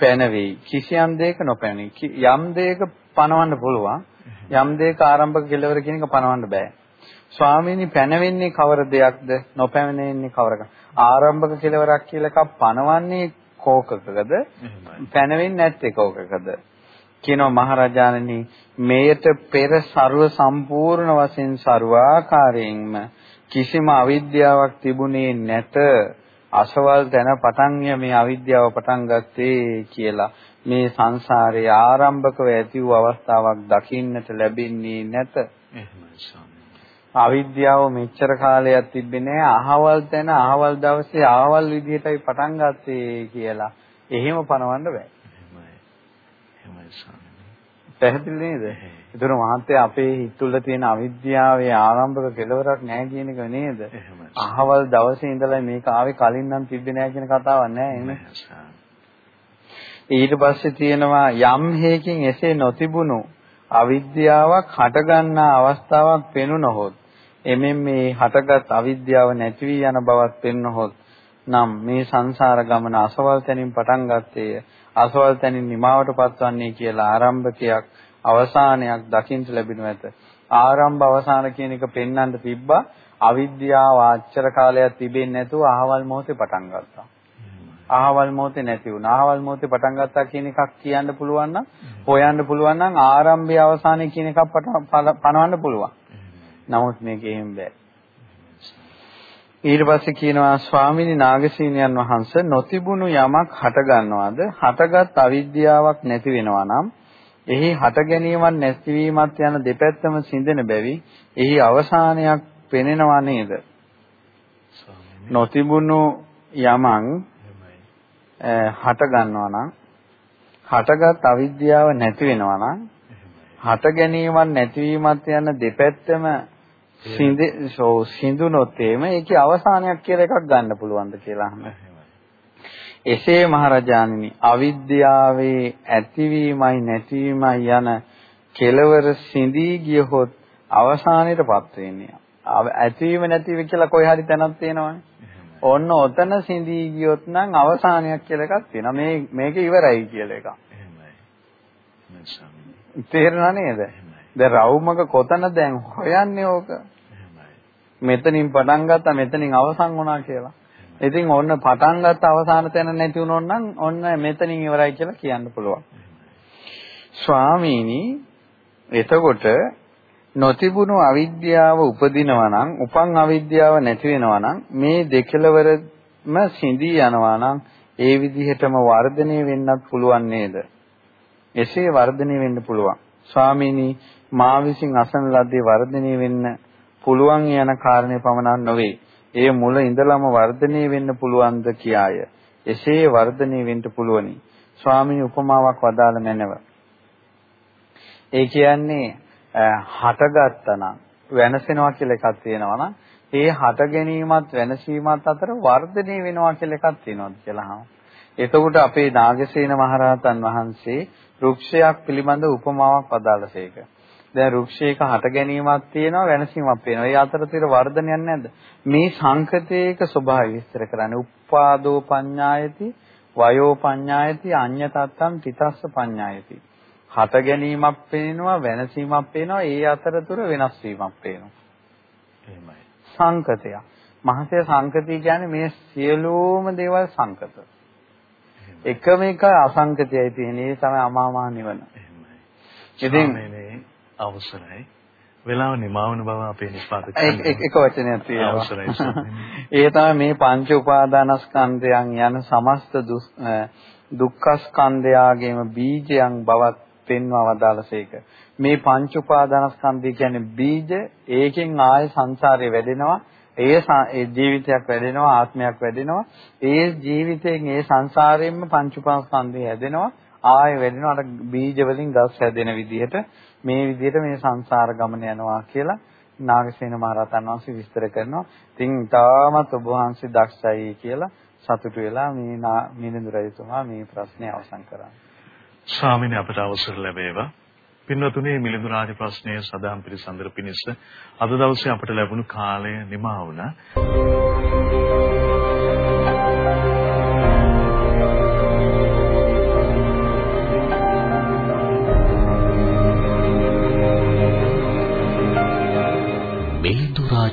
පැනවෙයි කිසියම් දෙයක නොපැනෙයි. යම් දෙයක පණවන්න පුළුවන්. යම් දෙයක ආරම්භක කෙලවර කියන එක පණවන්න බෑ. ස්වාමීනි පැනවෙන්නේ කවර දෙයක්ද නොපැමිණෙන්නේ කවරක ආරම්භක කෙලවරක් කියලා එකක් පනවන්නේ කෝකකද පැනවෙන්නේ නැත්තේ කෝකකද කියනවා මහරජාණනි මෙයට පෙර ਸਰව සම්පූර්ණ වශයෙන් ਸਰවාකාරයෙන්ම කිසිම අවිද්‍යාවක් තිබුණේ නැත. අසවල් තැන පටන්ය මේ අවිද්‍යාව පටන් ගත්තේ කියලා. මේ සංසාරයේ ආරම්භකව ඇති වූ අවස්ථාවක් දකින්නට ලැබෙන්නේ නැත. අවිද්‍යාව මෙච්චර කාලයක් තිබෙන්නේ නැහැ. අහවල් තැන අහවල් දවසේ අහවල් විදිහටයි පටන් ගත්තේ කියලා. එහෙම පනවන්න බෑ. පැහැදිලි නේද? ඒතර මහත්තයා අපේ හිත තුළ තියෙන අවිද්‍යාවේ ආරම්භක කෙලවරක් නැහැ කියන එක නේද? අහවල් දවසේ ඉඳලා මේක ආවේ කලින් නම් තිබ්බේ නැහැ කියන කතාවක් නැහැ එහෙම. ඊට පස්සේ තියෙනවා යම් හේකින් එසේ නොතිබුණු අවිද්‍යාවක් හටගන්නා අවස්ථාවක් පෙනුනහොත් එමෙන් මේ හටගත් අවිද්‍යාව නැති වී යන බවක් පෙනුනහොත් නම් මේ සංසාර ගමන අසවල් තැනින් පටන් ගත්තේය අසවල් තැනින් නිමාවට පත්වන්නේ කියලා ආරම්භකයක් අවසානයක් දකින්න ලැබෙනු ඇත ආරම්භ අවසාන කියන එක පෙන්වන්න තිබ්බා අවිද්‍යාව ආච්චර කාලයක් තිබෙන්නේ නැතුව අහවල් මොහොතේ පටන් ගත්තා අහවල් මොහොතේ නැති වුණා. අහවල් මොහොතේ පටන් ගත්තා කියන එකක් කියන්න පුළුවන් නම් හොයන්න පුළුවන් නම් ආරම්භය අවසානයේ කියන එකක් පනවන්න පුළුවන්. නමුත් මේක එහෙම බෑ. ඊට පස්සේ කියනවා ස්වාමීනි නාගසීනියන් වහන්සේ නොතිබුණු යමක් හට ගන්නවාද හටගත් අවිද්‍යාවක් නැති වෙනවා නම් එහි හට ගැනීමක් නැතිවීමත් යන දෙපැත්තම සිඳෙන බැවි එහි අවසානයක් පෙනෙනවා නේද? නොතිබුණු යමක් හට ගන්නවා නම් හටගත් අවිද්‍යාව නැති වෙනවා නම් හට ගැනීමක් නැතිවීමත් යන දෙපැත්තම සිඳුනොත් එimhe ඒකේ අවසානයක් කියලා එකක් ගන්න පුළුවන්ද කියලා අහනවා. එසේ මහරජාණනි අවිද්‍යාවේ ඇතිවීමයි නැතිවීමයි යන කෙලවර සිඳී ගියහොත් අවසානයටපත් වෙන්නේ. ඇතිවීම නැතිවීම කියලා කොයි හරි තැනක් තියෙනවනේ. ඔන්න ඔතන සිඳී ගියොත් නම් අවසානයක් කියලා එකක් තියෙනවා. මේ මේක ඉවරයි කියලා එකක්. එහෙමයි. තේරෙනා නේද? දැන් රවුමක කොතන දැන් හොයන්නේ ඕක? මෙතනින් පටන් ගත්තා මෙතනින් අවසන් වුණා කියලා. ඉතින් ඔන්න පටන් ගත්ත අවසාන තැන නැති වුණොත් නම් ඔන්න මෙතනින් ඉවරයි කියලා කියන්න පුළුවන්. ස්වාමීනි එතකොට නොතිබුණු අවිද්‍යාව උපදිනවා නම් උපන් අවිද්‍යාව නැති වෙනවා නම් මේ දෙකලවරම සිඳී යනවා නම් ඒ විදිහටම වර්ධනය වෙන්නත් පුළුවන් නේද? එසේ වර්ධනය වෙන්න පුළුවන්. ස්වාමීනි මා විසින් අසන ලද්දේ වර්ධනය වෙන්න පුළුවන් යන කාරණේ පමණක් නොවේ. ඒ මුල ඉඳලම වර්ධනය වෙන්න පුළුවන්ද කියාය. එසේ වර්ධනය වෙන්න පුළුවනි. ස්වාමීනි උපමාවක් වදාළ මැනව. ඒ කියන්නේ හටගත්තා නම් වෙනසෙනවා කියලා එකක් තියෙනවා නම් ඒ හට ගැනීමත් වෙනසීමත් අතර වර්ධනය වෙනවා කියලා එකක් තියෙනවද කියලා අහනවා. එතකොට අපේ නාගසේන මහරහතන් වහන්සේ වෘක්ෂයක් පිළිබඳ උපමාවක් වදාළසේක. දැන් වෘක්ෂයක හට ගැනීමක් තියෙනවා වෙනසීමක් පේනවා. ඒ අතර තියෙන වර්ධනයක් නැද්ද? මේ සංකතයක ස්වභාවය විස්තර කරන්නේ. උප්පාදෝ පඤ්ඤායති, වයෝ පඤ්ඤායති, අඤ්ඤතත්තම් තිතස්ස පඤ්ඤායති. හට ගැනීමක් පේනවා වෙනසීමක් පේනවා ඒ අතරතුර වෙනස් වීමක් පේනවා එහෙමයි සංකතය මහසය සංකතිය කියන්නේ මේ සියලුම දේවල් සංකත එකම එක අසංකතයයි තියෙන්නේ ඒ තමයි අමාමා නිවන එහෙමයි ඉතින් අවසරයි වෙලාව නිමාවන බව අපේ නිෂ්පාදක එක වචනයක් තියෙනවා [laughs] ඒ තමයි මේ පංච උපාදානස්කන්ධයන් යන සමස්ත දුක්ඛ ස්කන්ධයාගේම බීජයන් බවත් පෙන්වා වදාළසේක. මේ පංච උපාදානස්කන්ධය කියන්නේ බීජ ඒකෙන් ආය සංසාරේ වැඩෙනවා. ඒ ජීවිතයක් වැඩෙනවා ආත්මයක් වැඩෙනවා. ඒ ජීවිතයෙන් ඒ සංසාරයෙන්ම පංච උපාදානස්කන්ධය හැදෙනවා. ආය වැඩෙනවා අර බීජ වලින් ගස් හැදෙන විදිහට මේ විදිහට මේ සංසාර ගමන යනවා කියලා නාගසේන මහරහතන් වහන්සේ විස්තර කරනවා. ඉතින් තාමත් ඔබ වහන්සේ දක්ෂයි කියලා සතුටු වෙලා මේ මිලිඳු රජතුමා මේ ප්‍රශ්නේ අවසන් කරා. ස්වාමීනි අපට අවසර ලැබේවා. පින්වතුනි මිලිඳු රාජ ප්‍රශ්නයේ සදාම් පිළිසඳර පිණිස අද දවසේ අපට ලැබුණු කාලය නිමා වුණා.